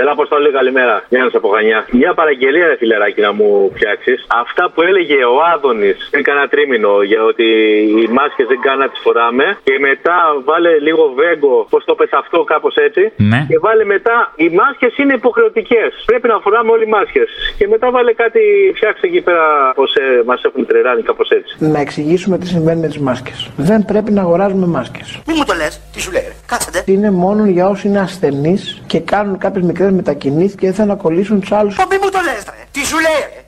Έλα, Αποστολή, καλημέρα. Γιάννη από Χανιά. Μια παραγγελία, ρε φιλεράκι, να μου φτιάξεις. Αυτά που έλεγε ο Άδωνης πριν κάνα τρίμηνο για ότι οι μάσκες δεν κάνουν να τις φοράμε. Και μετά βάλε λίγο βέγκο, πώς το πες αυτό, κάπως έτσι. Ναι. Και βάλε μετά, οι μάσκες είναι υποχρεωτικές. Πρέπει να φοράμε όλοι μάσκες. Και μετά βάλε κάτι, φτιάξε εκεί πέρα πώς ε, μας έχουν τρελάνει, κάπως έτσι. Να εξηγήσουμε τι συμβαίνει με τις μάσκες. Δεν πρέπει να αγοράζουμε μάσκες. Μη μου το λες, τι σου λέει, ρε. Κάθετε. Είναι μόνο για όσοι είναι ασθενείς και κάνουν κάποιες μικρές μετακινήσει και δεν θέλουν να κολλήσουν του άλλους. Μη μου το λες, ρε. Τι σου λέει, ρε.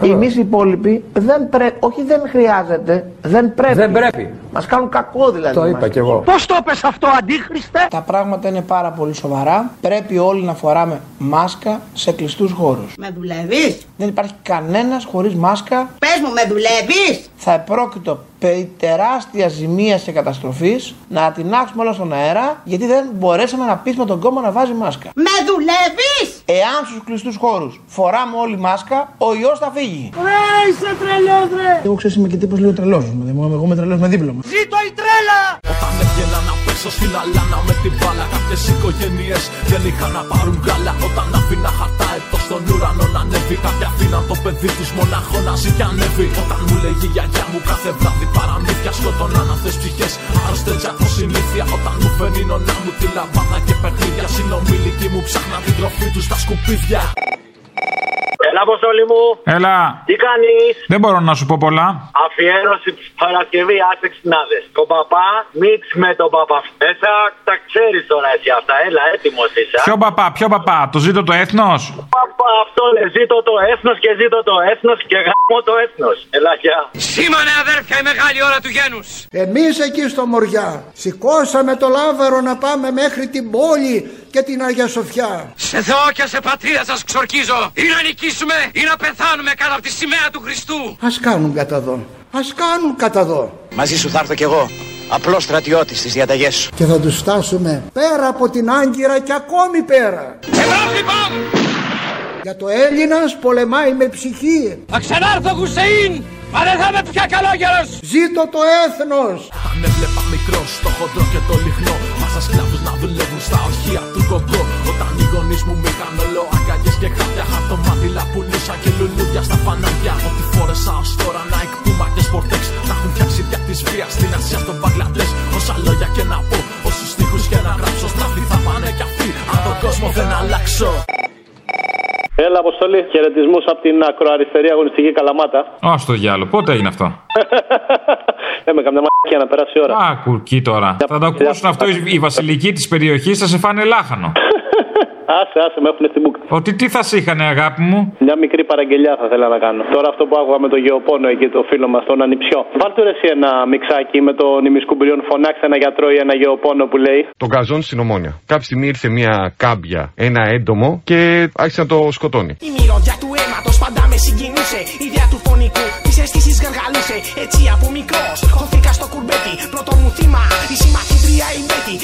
Εμείς οι υπόλοιποι δεν πρέπει, όχι δεν χρειάζεται, δεν πρέπει. Δεν πρέπει. Μας κάνουν κακό δηλαδή. Το μας. είπα κι εγώ. Πώς το πες αυτό, αντίχριστε! Τα πράγματα είναι πάρα πολύ σοβαρά. Πρέπει όλοι να φοράμε μάσκα σε κλειστούς χώρους. Με δουλεύεις; Δεν υπάρχει κανένας χωρίς μάσκα. Πες μου, με δουλεύεις; Θα επρόκειτο περί τεράστιας ζημίας και καταστροφής να τεινάξουμε όλα στον αέρα γιατί δεν μπορέσαμε να πείσουμε τον κόμμα να βάζει μάσκα. Με δουλεύεις; Εάν στους κλειστούς χώρους φοράμε όλοι μάσκα, ο ιό θα φύγει. Ρε, είσαι τρελός ρε. Εγώ ξέρω είμαι και τύπος λίγο τρελός. Εγώ είμαι τρελός με δίπλωμα. Ζήτω η τρέλα. Όταν έβγαινα να πέσω στην αλάνα με την μπάλα Κάποιες οικογένειες δεν είχαν να πάρουν γάλα Όταν άφηνα χαρτά εδώ στον ουρανό να ανέβει Κάποια αφήναν το παιδί τους μονάχο να ζει και ανέβει Όταν μου λέγει η γιαγιά μου κάθε βράδυ παραμύθια Σκοτώναν αυτές ψυχές άρρωστες από συνήθεια Όταν μου φέρνει η νονά μου τη λαμπάδα και παιχνίδια Συνομιλικοί μου ψάχνα την τροφή τους στα σκουπίδια Έλα, Αποστόλη μου. Έλα. Τι κάνεις; Δεν μπορώ να σου πω πολλά. Αφιέρωση Παρασκευής, άσε ξυνάδες. Το παπά, μίξ με τον παπά. Μέσα τα ξέρεις τώρα εσύ αυτά. Έλα, έτοιμος είσαι. Ποιο παπά, ποιο παπά, το ζήτω το έθνος; Παπά, αυτό λέει. Ζήτω το έθνος και ζήτω το έθνος και γάμω το έθνος. Έλα, γεια. Σήμανε αδέρφια η μεγάλη ώρα του γένους. Εμείς εκεί στο Μοριά σηκώσαμε το λάβαρο να πάμε μέχρι την πόλη και την Αγία Σοφιά. Σε Θεό και σε πατρίδα σας ξορκίζω. Ή να νικήσουμε ή να πεθάνουμε κάτω από τη σημαία του Χριστού. Ας κάνουν κατά δω. Ας κάνουν κατά δω. Μαζί σου θα έρθω κι εγώ. Απλός στρατιώτης στις διαταγές σου. Και θα τους φτάσουμε πέρα από την Άγκυρα και ακόμη πέρα. Ευρώπη πάμε! Γιατί ο Έλληνας πολεμάει με ψυχή. Θα ξανάρθω Χουσεΐν, μα δεν θα είμαι πια καλόγερος. Ζήτω το έθνος. Όταν έβλεπα μικρός τον Χοντρό και τον Λιγνό Βάζα σκλάβους να δουλεύουν στα ορυχεία του Κογκό Όταν οι γονείς μου μ' είχαν όλο αγκαγιές και χάπια Χαρτομάντιλα πουλούσα και λουλούδια στα φανάρια. Ό,τι φόρεσα ως τώρα Nike, Puma και Sportex Τα 'χουν φτιάξει δια της βίας στην Ασία στον Μπαγκλαντές. Όσα λόγια και να πω, όσους στίχους και να γράψω Στράφι θα πάνε κι αυτοί, αν τον κόσμο δεν αλλάξω Έλα, Αποστολή. Χαιρετισμούς από την ακροαριστερή αγωνιστική Καλαμάτα. Α το διάλογο, πότε έγινε αυτό; Έμε καμιά μαγική να περάσει η ώρα. Α, κουρκί τώρα. Θα το ακούσουν αυτό οι οι βασιλικοί της περιοχής, θα σε φάνε λάχανο. Άσε, άσε, με έχουν στη μπουκ. Ότι τι θα σε είχανε, αγάπη μου; Μια μικρή παραγγελιά θα ήθελα να κάνω. Τώρα αυτό που άκουγα με το γεωπόνο εκεί, το φίλο μας, τον Ανιψιό. Βάλτε ρε εσύ ένα μιξάκι με τον ημισκουμπριόν. Φωνάξτε ένα γιατρό ή ένα γεωπόνο που λέει. Τον καζόν στην ομόνια. Κάποια στιγμή ήρθε μια κάμπια, ένα έντομο και άρχισε να το σκοτώνει. Η μυρωδιά του αίματος πάντα με συγκινούσε. Η ιδέα του φωνικού τι αισθήσει γαργαλούσε. Έτσι από μικρός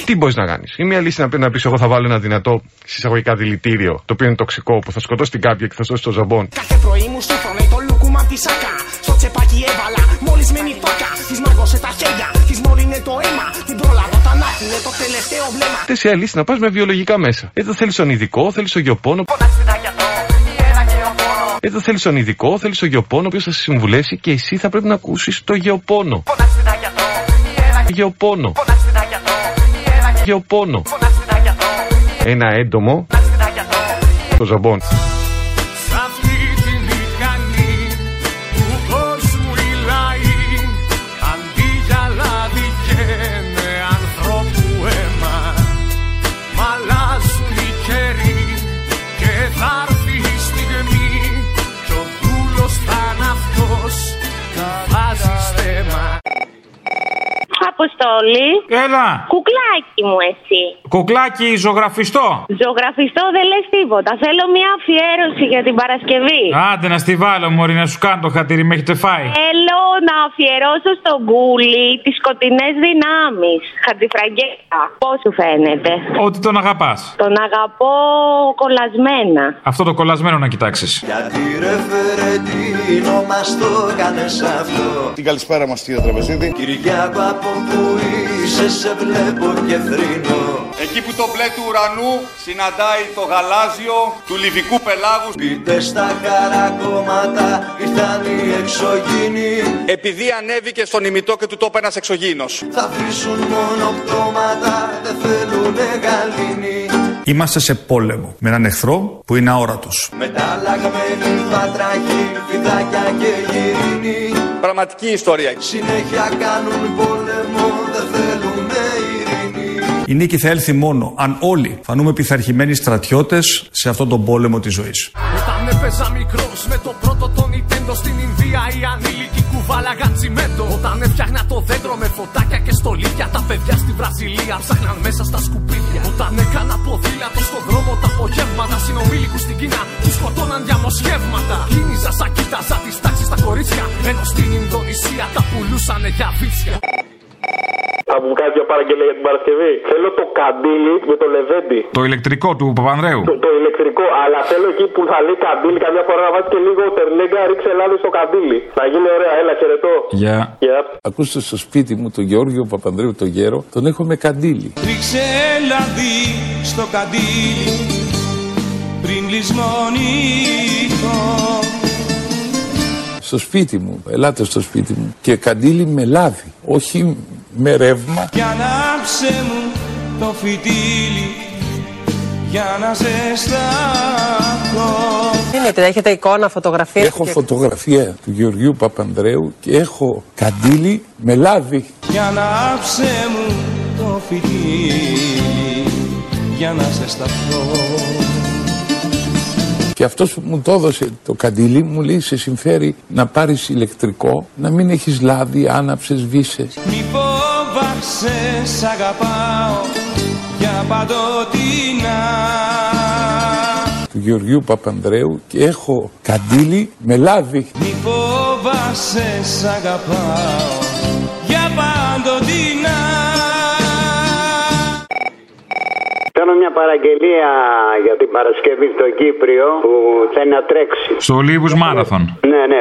Τι μπορείς να κάνεις; Η μία λύση να πει να πεις: Εγώ θα βάλω ένα δυνατό συσσαγωγικά δηλητήριο, το οποίο είναι τοξικό, που θα σκοτώσει την κάμπια και θα σώσει το ζαμπόν. Κάθε πρωί μου σύμφωνε το λουκούμα τη σάκα. Στο τσεπάκι έβαλα μόλις μένει φάκα. Της μάγωσε τα χέρια, της μόλυνε το αίμα. Την πρόλαβα όταν άφηνε το τελευταίο βλέμμα. Τε η λύση να πας με βιολογικά μέσα. Εδώ θέλεις τον ειδικό, θέλεις τον γεωπόνο. Εδώ θέλεις τον ειδικό, θέλεις τον γεωπόνο, ο οποίος θα σε συμβουλέσει και εσύ θα πρέπει να ακούσεις το γεωπόνο. Γεωπόνο. Γεωπόνο. Ένα έντομο. Το ζαμπόν. Σ' αυτή τη μηχανή του κόσμου οι λαοί Αντί για λάδι καίνε ανθρώπου αίμα Μ' αλλάζουν οι καιροί και θα έρθει η στιγμή Κι ο δούλος θα είναι αυτός που βάζει στέμα Αποστόλη. Έλα. Κουκλάκι μου εσύ. Κουκλάκι ζωγραφιστό. Ζωγραφιστό δεν λες τίποτα. Θέλω μια αφιέρωση για την Παρασκευή. Άντε να στη βάλω, Μωρή, να σου κάνω το χατήρι, με έχετε φάει. Θέλω να αφιερώσω στον Γκούλι τις σκοτεινές δυνάμεις. Χαρτιφραγκέτα. Πώς σου φαίνεται; Ότι τον αγαπάς. Τον αγαπώ κολλασμένα. Αυτό το κολλασμένο να κοιτάξεις. Γιατί ρε Φερεντίνο μας το κάνες αυτό; Την καλησπέρα μας κύριε Τραπεζίδη. Κυριάκο από που είσαι σε βλέπω και θρύνω Εκεί που το μπλε του ουρανού συναντάει το γαλάζιο του λιβικού πελάγους. Πείτε στα χαρακόμματα ήρθαν οι εξωγήινοι Επειδή ανέβηκε στον ημιτό και του τόπου ένας εξωγήινος. Θα αφήσουν μόνο πτώματα δεν θέλουνε γαλήνη Είμαστε σε πόλεμο με έναν εχθρό που είναι αόρατος. Μεταλλαγμένοι βατραχοί, φιδάκια και γυρίνοι Πραγματική ιστορία. Συνέχεια κάνουν πόλεμο, δεν θέλουνε ειρήνη Η νίκη θα έλθει μόνο αν όλοι φανούμε πειθαρχημένοι στρατιώτες σε αυτόν τον πόλεμο της ζωής. Όταν έπαιζα μικρός με το πρώτο το Nintendo στην Ινδία, οι ανήλικοι κουβάλαγαν τσιμέντο. Όταν έφτιαχνα το δέντρο με φωτάκια και στολίδια, τα παιδιά στη Βραζιλία ψάχναν μέσα στα σκουπίδια. Όταν έκανα ποδήλατο στο δρόμο τα απογεύματα, συνομήλικους στην Κίνα τους σκοτώναν διαμοσχεύματα. Κίνηζα σαν κοίταζα τις τάξεις στα κορίτσια, ενώ στην Ινδονησία τα πουλούσανε για βίτσια. Θα μου κάνεις μια παραγγελία για την Παρασκευή. Θέλω το καντήλι με το λεβέντι. Το ηλεκτρικό του Παπανδρέου. Το, το ηλεκτρικό, αλλά θέλω εκεί που θα λέει καντήλι καμιά φορά να βάζεις και λίγο τερλέγκα, ρίξε λάδι στο καντήλι. Θα γίνει ωραία, έλα χαιρετώ. Γεια. Γεια. Ακούστε στο σπίτι μου τον Γεώργιο Παπανδρέου τον γέρο, τον έχω με καντήλι. Ρίξε λαδί στο καντήλι πριν λησμονηθώ Στο σπίτι μου, ελάτε στο σπίτι μου και καντήλι με λάδι, όχι με ρεύμα. Κι ανάψε μου το φυτίλι για να ζεσταθώ Δίνετε, έχετε εικόνα, φωτογραφία. Έχω φωτογραφία του Γεωργίου Παπανδρέου και έχω καντήλι με λάδι. Κι ανάψε μου το φυτίλι για να ζεσταθώ Και αυτός που μου το έδωσε το καντήλι μου λέει σε συμφέρει να πάρεις ηλεκτρικό, να μην έχεις λάδι, άναψες, σβήσες. Μη φοβάσαι σ' αγαπάω για παντοτινά Του Γεωργίου Παπανδρέου και έχω καντήλι με λάδι. Μη φοβάσαι σ' αγαπάω για παντοτινά Κάνω μια παραγγελία για την Παρασκευή στο Κύπριο που θέλει να τρέξει. Στο Ολίβους Μάραθον. Ναι, ναι.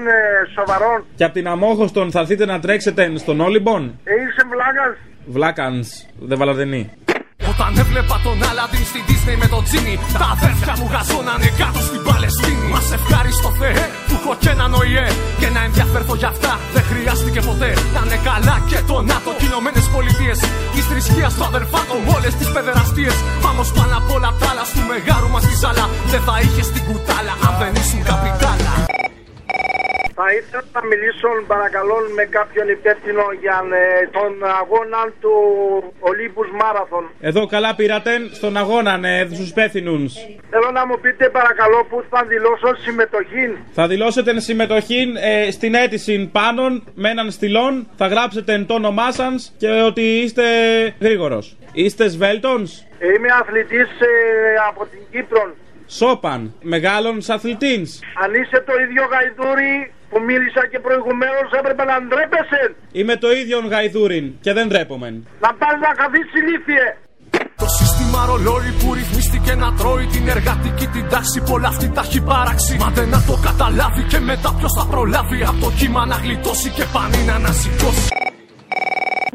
ε, σοβαρόν. Και από την Αμόχωστον θα έρθετε να τρέξετε στον Όλυμπον; Ε, είσαι βλάκας. Βλάκανς, δεν βαλαδενή. Όταν έβλεπα τον Αλαντίν στη Disney με τον Τζίνι Τα αδέρφια μου γαζώνανε κάτω στην Παλαιστίνη Μας ευχάριστο Θεέ που έχω και έναν ΟΗΕ Και να ενδιαφέρθω για αυτά δεν χρειάστηκε ποτέ Να είναι καλά και το ΝΑΤΟ και Ηνωμένες Πολιτείες Της θρησκείας του αδερφάτων όλες τις παιδεραστίες Πάμε πάνω απ' όλα τα άλλα του μεγάρου μας τη ζάλα Δεν θα είχες την κουτάλα αν δεν ήσουν καπιτάλα Θα ήθελα να μιλήσω παρακαλώ με κάποιον υπεύθυνο για ε, τον αγώνα του Olympus Marathon. Εδώ καλά πήρατε στον αγώνα, ναι, στους υπεύθυνους. Θέλω να μου πείτε παρακαλώ που θα δηλώσω συμμετοχή. Θα δηλώσετε συμμετοχή ε, στην αίτηση πάνω με έναν στυλόν. Θα γράψετε το όνομά σας και ότι είστε γρήγορος. Είστε σβέλτονς; Είμαι αθλητής ε, από την Κύπρο. Σόπαν, μεγάλων αθλητής. Αν είσαι το ίδιο γαϊδούρι που μίλησα και προηγουμένως έπρεπε να ντρέπεσαι. Είμαι το ίδιο γαϊδούριν και δεν ντρέπομαι. Να πας να καθίσεις ηλίθιε. Το σύστημα ρολόι που ρυθμίστηκε να τρώει την εργατική την τάξη. Πολλά αυτή τα έχει παράξει. Μα δεν να το καταλάβει και μετά ποιος θα προλάβει. Από το κύμα να γλιτώσει και πανί να ανασηκώσει.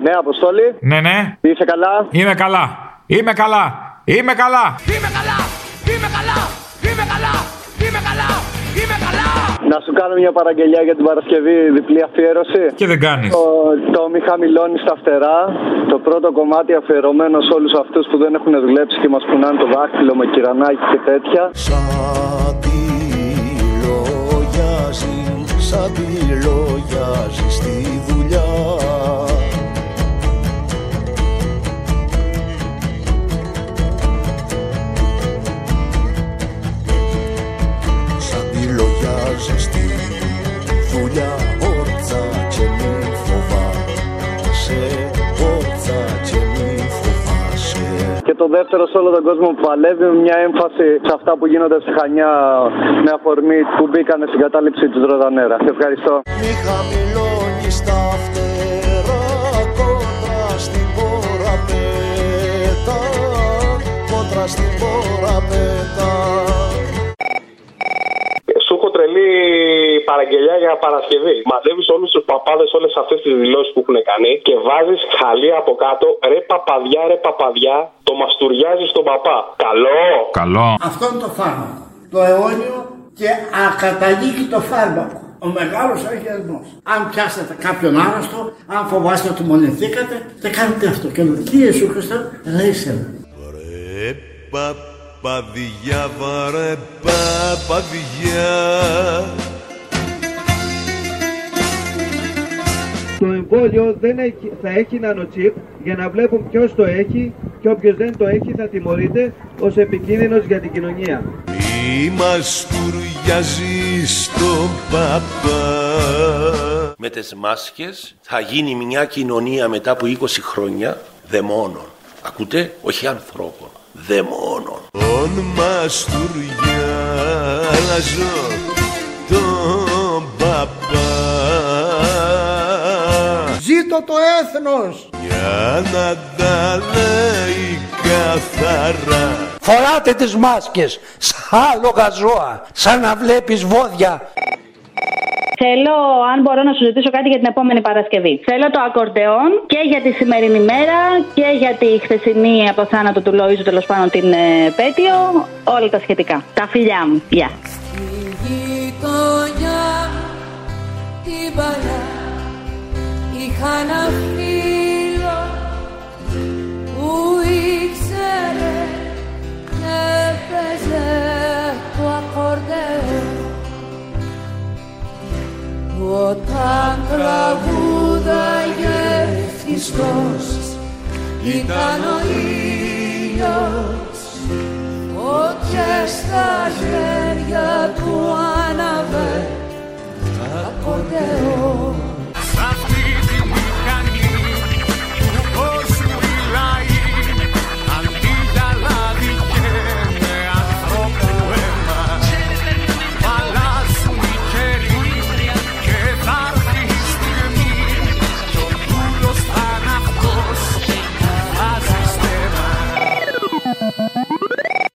Ναι, Αποστόλη. Ναι, ναι. Είσαι καλά. Είμαι καλά; Είμαι καλά. Είμαι καλά. Είμαι καλά. Είμαι καλά. Είμαι καλά. Είμαι καλά. Είμαι καλά. Να σου κάνω μια παραγγελιά για την Παρασκευή, διπλή αφιέρωση. Και δεν κάνεις. Το, το μη χαμηλώνει στα φτερά. Το πρώτο κομμάτι αφιερωμένο σε όλους αυτούς που δεν έχουν δουλέψει και μας πουνάνε το δάχτυλο με κυρανάκι και τέτοια. Σαν τη λογιάζει, σαν τη λογιάζει στη δουλειά λογιάζει στη δουλειά όρτσα και μη φοβάσαι Όρτσα και μη φοβάσαι Και το δεύτερο σε όλο τον κόσμο που παλεύει με μια έμφαση σε αυτά που γίνονται στη Χανιά με αφορμή που μπήκανε στην κατάληψη της Ροδανέρα. Σε ευχαριστώ. Μη χαμηλώνεις τα φτερά κόντρα στην πόρα πέτα Κόντρα στην πόρα πέτα Σου έχω τρελή παραγγελιά για Παρασκευή. Μαζεύεις όλους τους παπάδες όλες αυτές τις δηλώσεις που έχουν κάνει και βάζεις χαλί από κάτω. Ρε παπαδιά, ρε παπαδιά, το μαστουριάζεις στον παπά. Καλό. Καλό. Αυτό είναι το φάρμακο. Το αιώνιο και ακαταλήγητο φάρμακο. Ο μεγάλος αγιασμός. Αν πιάσετε κάποιον άρρωστο, αν φοβάστε ότι μονηθήκατε, και κάνετε αυτό. Και λέτε, τι Ιησού Χριστό, ρίσε με. Ρε παπαδιά, βαρε παπαδιά Το εμβόλιο δεν έχει, θα έχει νανοτσίπ για να βλέπουν ποιος το έχει και όποιος δεν το έχει θα τιμωρείται ως επικίνδυνος για την κοινωνία. Μη μαστουριάζει στον παπά Με τις μάσκες θα γίνει μια κοινωνία μετά από 20 χρόνια δαιμόνων. Ακούτε, όχι ανθρώπων, δαιμόνων. Τον μαστουριάζω τον παπά Ζήτω το έθνος. Για να τα λέει καθαρά Φοράτε τις μάσκες σαν άλογα ζώα, σαν να βλέπεις βόδια. Θέλω, αν μπορώ να σου ζητήσω κάτι για την επόμενη Παρασκευή. Θέλω το ακορντεόν και για τη σημερινή μέρα και για τη χθεσινή από θάνατο του Λοίζου, τέλος πάντων την ε, Πέτειο. Όλα τα σχετικά. Τα φιλιά μου. Γεια. γειτονιά την παλιά είχα ένα φίλο που ήξερε και έπαιζε το ακορδεόν όταν τραγούδαγε ευτυχώς ήταν ο ήλιος. Φωτιές στα χέρια του άναβε ακορδεόν